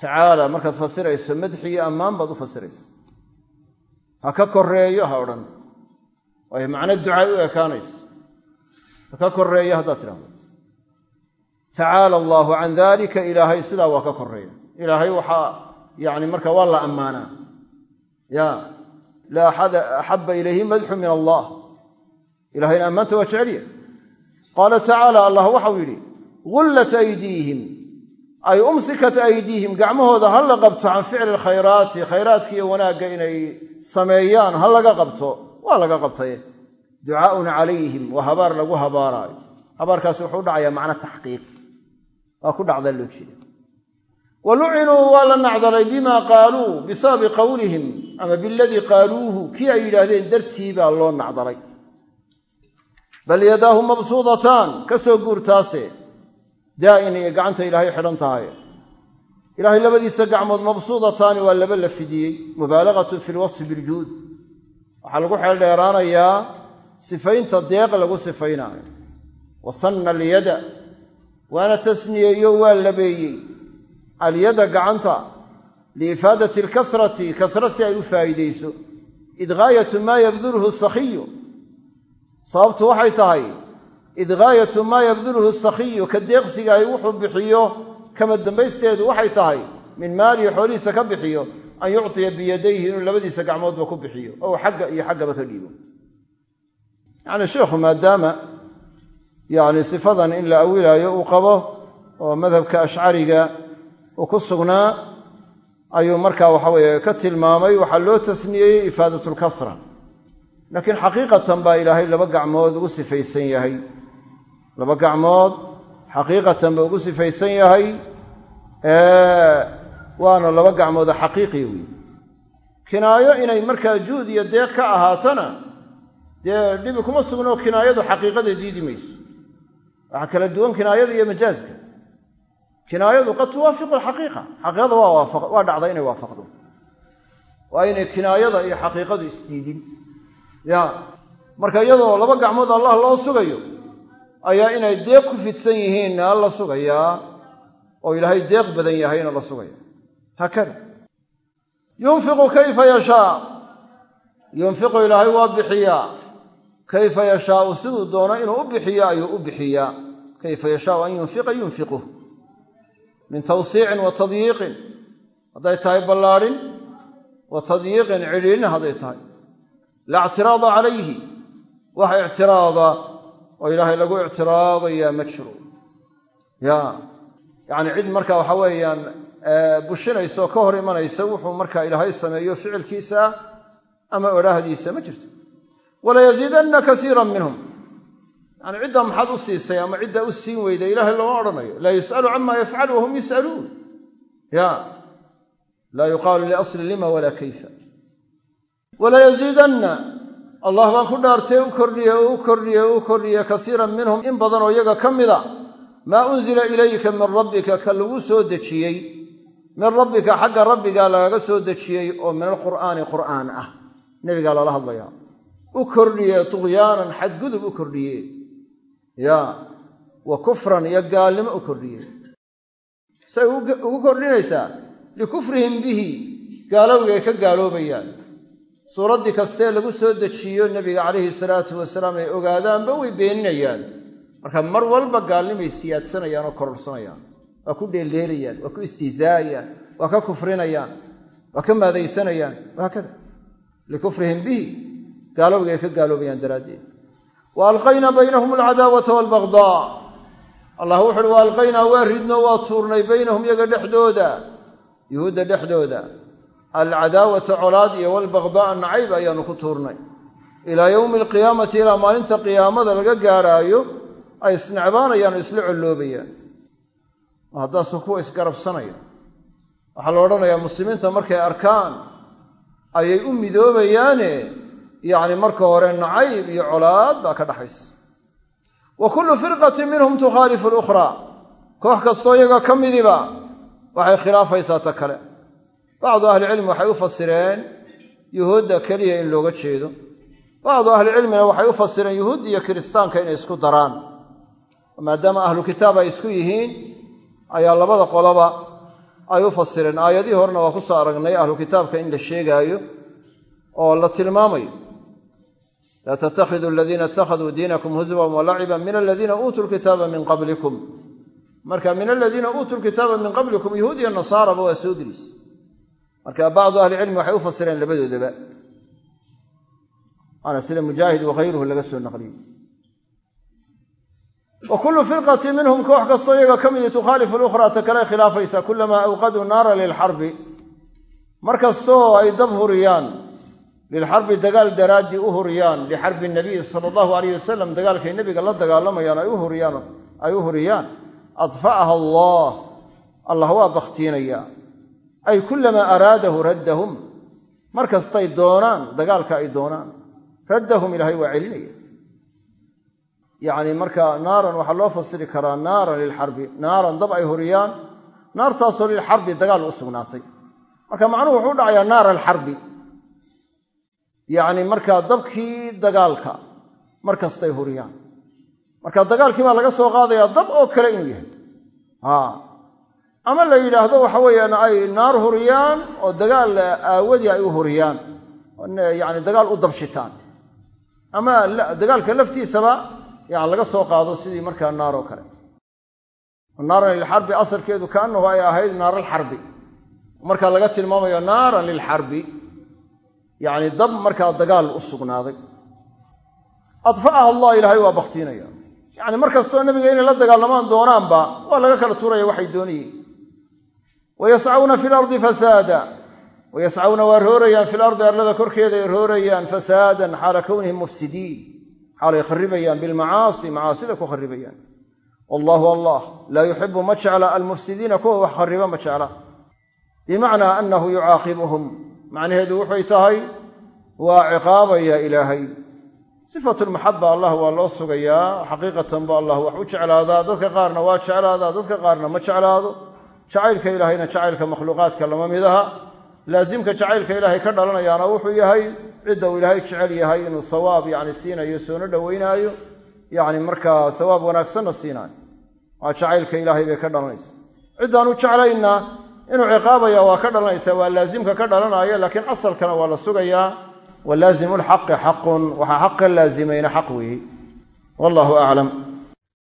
tacaala markaad fasirayso madxi iyo ammaan baad u fasiraysa ha ka koreeyo ha odhan waayo macno ducaa u ekaanaysa ha ka koreeyo haddaad tidhahdo tacaala allaahu can dalika ilaahay sidaa waa ka koreeya ilaahay waxaa yani marka waa la ammaanaa ya laa axaba ilayhi madxu min allah. Ilahayna ammaanta waa jecelya qaala tacaala allah waxau yidhi gullat aydiihim. Ay umsikat aydiihim gacmahooda ha la qabto can ficli lkhayraati khayraadka wanaagga inay sameeyaan ha laga qabto. Waa laga qabtaye ducaaun calayhim waa habaar lagu habaaraayo habaarkaasi wuxuu dhacayaa macno taxqiiq. Waa ku dhacdaa loo jeeda wa lucinuu waa la nacdalay bima qaaluu bisababi qowlihim ama biladii qaaluuhu kii ay yidhaahdeen dartii baa loo nacdalay bal yadaahu mabsuudataan ka soo guurtaase daa'in iyo gacanta ilaahay xidhan tahay. Ilaahay labadiisa gacmood mabsuudataani waa laba la fidiyey mubaalagatu fi lwasfi biljuud waxaa lagu xeeldheeraanayaa sifaynta deeq lagu sifaynaayo. Wa sanna alyada waana tasniyeeyo waa labeeyey alyada gacanta liifaadati alkasrati kasra si ay u faa'iidayso id gaayatu maa yabdulhu sakhiyu sababtu waxay tahay id gaayatu maa yabdulhu sakhiyu ka deeqsigaay wuxuu bixiyo kama dambaysteedu waxay tahay min maalihi xoolihiisa ka bixiyo an yucطiya biyadayhi inuu labadiisa gacmoodba ku bixiyo ou xagga iyo xaggaba ka dhiibo. Yacni sheikhu maadaama yani sifadan in la awilaayo uu qabo oo madhabka ashcariga uu ku sugnaa ayuu markaa waxa weeye ka tilmaamay waxaa loo tasniyeeyey ifaadat lkasra laakiin xaqiiqatan baa ilaahay laba gacmood ugu sifaysan yahay. Laba gacmood xaqiiqatan ba ugu sifaysan yahay waana laba gacmooda xaqiiqiya wey kinaayo inay markaa juud iyo deeq ka ahaatana dee dhibi kuma sugnoo kinaayadu xaqiiqada diidi mayso. Waxaa kala duwan kinaayada iyo majaaska kinaayadu qad tuwaafiqu alxaqiiqa. Xaqiiqada waa dhacda inay waafaqdo. Waa inay kinaayada iyo xaqiiqadu isdiidin ya marka iyadoo laba gacmood allah loo sugayo ayaa inay deeq ku fidsan yihiinna la sugayaa oo ilaahay deeq badan yahayna la sugaya haakada. Yunfiqu kayfa yashaa. Yunfiqu ilaahay waa bixiyaa. Kayfa yashaau siduu doono inuu u bixiyo ayuu u bixiyaa. Kayfa yashaau an yunfiqa yunfiquh min tawsiicin wa tadyiiqin. Hadday tahay ballaadhin wa tadyiiqin cidhiidhin hadday tahay. Laa ictiraada calayhi wax ictiraada oo ilaahay lagu ictiraadayaa ma jiro. Ya yacni cid marka waxa weeyaan bushinaysa oo ka hor imanaysa wuxuu marka ilaahay sameeyo ficilkiisa ama odhaahdiisa ma jirto. Walayaziidanna kasiiran minhum yani ciddaa maxaad u siisay ama ciddaa u siin weyda ilaahay looma odhanayo. Laa yus'alu cama yafcalu wahum yus'aluun. Ya. Laa yuqaalu liasli lima walaa kayfa. Walayaziidanna allah baan ku dhaartee u kordhiye u kordhiye u kordhiye kasiiran minhum in badan oo iyaga ka mida. Maa unzila ilayka min rabbika ka lagu soo dejiyey. Min rabbika xagga rabbigaa lagaga soo dejiyey oo min alqur'aani qur'aan ah. Nebigaa lala hadlayaa. U kordhiye tuqyaanan xadgudub u kordhiye ya wa kufran iyo gaalnimo u kordhiye say ugu kordhinaysaa likufrihim bihi gaalowgay ka gaaloobayaan. Suuraddii kastee lagu soo dejiyo nebiga calayhi salaatu wasalaam ay ogaadaanba way beeninayaan. Marka mar walba gaalnimay siyaadsanayaan oo kororsanayaan waa ku dheeldheelayaan waa ku istihzaa'ayaan waa ka kufrinayaan waa ka maadaysanayaan wahaakada likufrihim bihi gaalowga ay ka gaaloobayaan daraaddeed wa alqaynaa baynahum alcadaawata waalbagdaa allah wuxu uhi wa alqaynaa waa ridno waa tuurnay baynahum iyaga dhexdooda yuhuudda dhexdooda alcadaawata colaad iyo walbagdaaa nacayb ayaanu ku tuurnay ilaa yowmi alqiyaamati ilaa maalinta qiyaamada laga gaadhaayo ay isnecbaanayaan oo isla colloobayaan haddaasu kuwa isgarabsanaya waxaa la odhanayaa muslimiinta markay arkaan ayay u midoobayaane yacni marka hore nacayb iyo colaad baa ka dhaxaysa. Wa kullu firqatin minhum tukhaalifu alukhraa koox kastoo iyaga ka midiba waxay khilaafaysaa ta kale. Bacdu ahlicilmi waxay u fasireen yuhuudda keliya in looga jeedo. Bacdu ahlicilmina waxay u fasireen yuhuud iyo kiristaanka inay isku daraan. Maadaama ahlu kitaab ay isku yihiin ayaa labada qoloba ay u fasireen. Aayadihii horena waa ku soo aragnay ahlu kitaabka in la sheegaayo oo la tilmaamayo laa tattakhiduu aladiina ittakhaduu diinakum huzwan walaciban min aladiina uutuu lkitaaba min qablikum. Marka min aladiina uutuu lkitaaba min qablikum yahuud iyo nasaaraba waa soo gelis marka bacdu ahlicilmi waxay u fasireen labadoodaba waana sida mujaahid wakayruhu laga soo naqliyey. Wa kullu firqati minhum koox kastoo iyaga ka midi tukhaalifu lukhraa ta kale khilaafaysa kulamaa awqaduu naara lilxarbi mar kastoo ay dab huriyaan lilxarbi dagaal daraaddii u huriyaan lixarbi nabiy sala allahu alayh wasalam dagaalkay nebiga la dagaalamayaan ay u huriyaan adfa'aha allah allah waa bakhtiinaya ay kulamaa araadahu raddahum mar kastay doonaan dagaalka ay doonaan raddahum ilaahay waa celinaya yacni marka naaran waxaa loo fasiri karaa naaran lilxarbi naaran dab ay huriyaan naartaasoo lilxarbi dagaal u sugnaatay marka macnuhu wuxuu dhacayaa naara alxarbi yacni markaa dabkii dagaalka mar kastay huriyaan. Marka dagaalkii baa laga soo qaadayaa dab oo kale inuu yahay. Ama la yidhaahdo waxa weeyaan ay naar huriyaan oo dagaal aawadii ay u huriyaan. Yani dagaal u dabshitaan. Ama dagaalka laftiisaba yani laga soo qaado sidii markaa naar oo kale. Naaran lilxarbi asalkeedu kaanahu ay ahayd naaralxarbi markaa laga tilmaamayo naaran lilxarbi yani dab markaa dagaal u sugnaaday. Adfa'aha allah ilaahay waa baktiinaya yani mar kastoo nabiga inay la dagaalamaan doonaanba waa laga kala turaya waxay doonayeen wayascauna fi lardi fasaada. Wayascauna waa roorayaan fi lardi arlada korkeedaay roorayaan fasaadan xaala kownihim mufsidiin. Xaalay kharibayaan bilmacaasi macaasida ku kharibayaan wallahu allah laa yuxibu ma jecla almufsidiina kuwa wax khariba ma jecla. Bimacnaa annahu yucaaqibuhum macnaheedu wuxuy tahay waa ciqaabaya ilaahay. Sifatu lmaxaba allah waa loo sugayaa xaqiiqatan ba allah wax u jeclaadaa dadka qaarna waa jeclaadaa dadka qaarna ma jeclaado. Jacaylka ilaahayna jacaylka makhluuqaadka lama mid aha. Laasimka jacaylka ilaahay ka dhalanayaana wuxuu yahay cidda uu ilaahay jecel yahay inuu sawaab yani siinayo soona dhoweynaayo yani markaa sawaab wanaagsanna siinaayo waa jacaylka ilaahay bay ka dhalanaysa. Ciddaanu jeclayna inuu ciqaabaya waa ka dhalanaysa waa laasimka ka dhalanaya laakiin asalkana waa la sugayaa walaazimu lxaqi xaqun waxaa xaq ka laazimayna xaq weeye wallahu aclam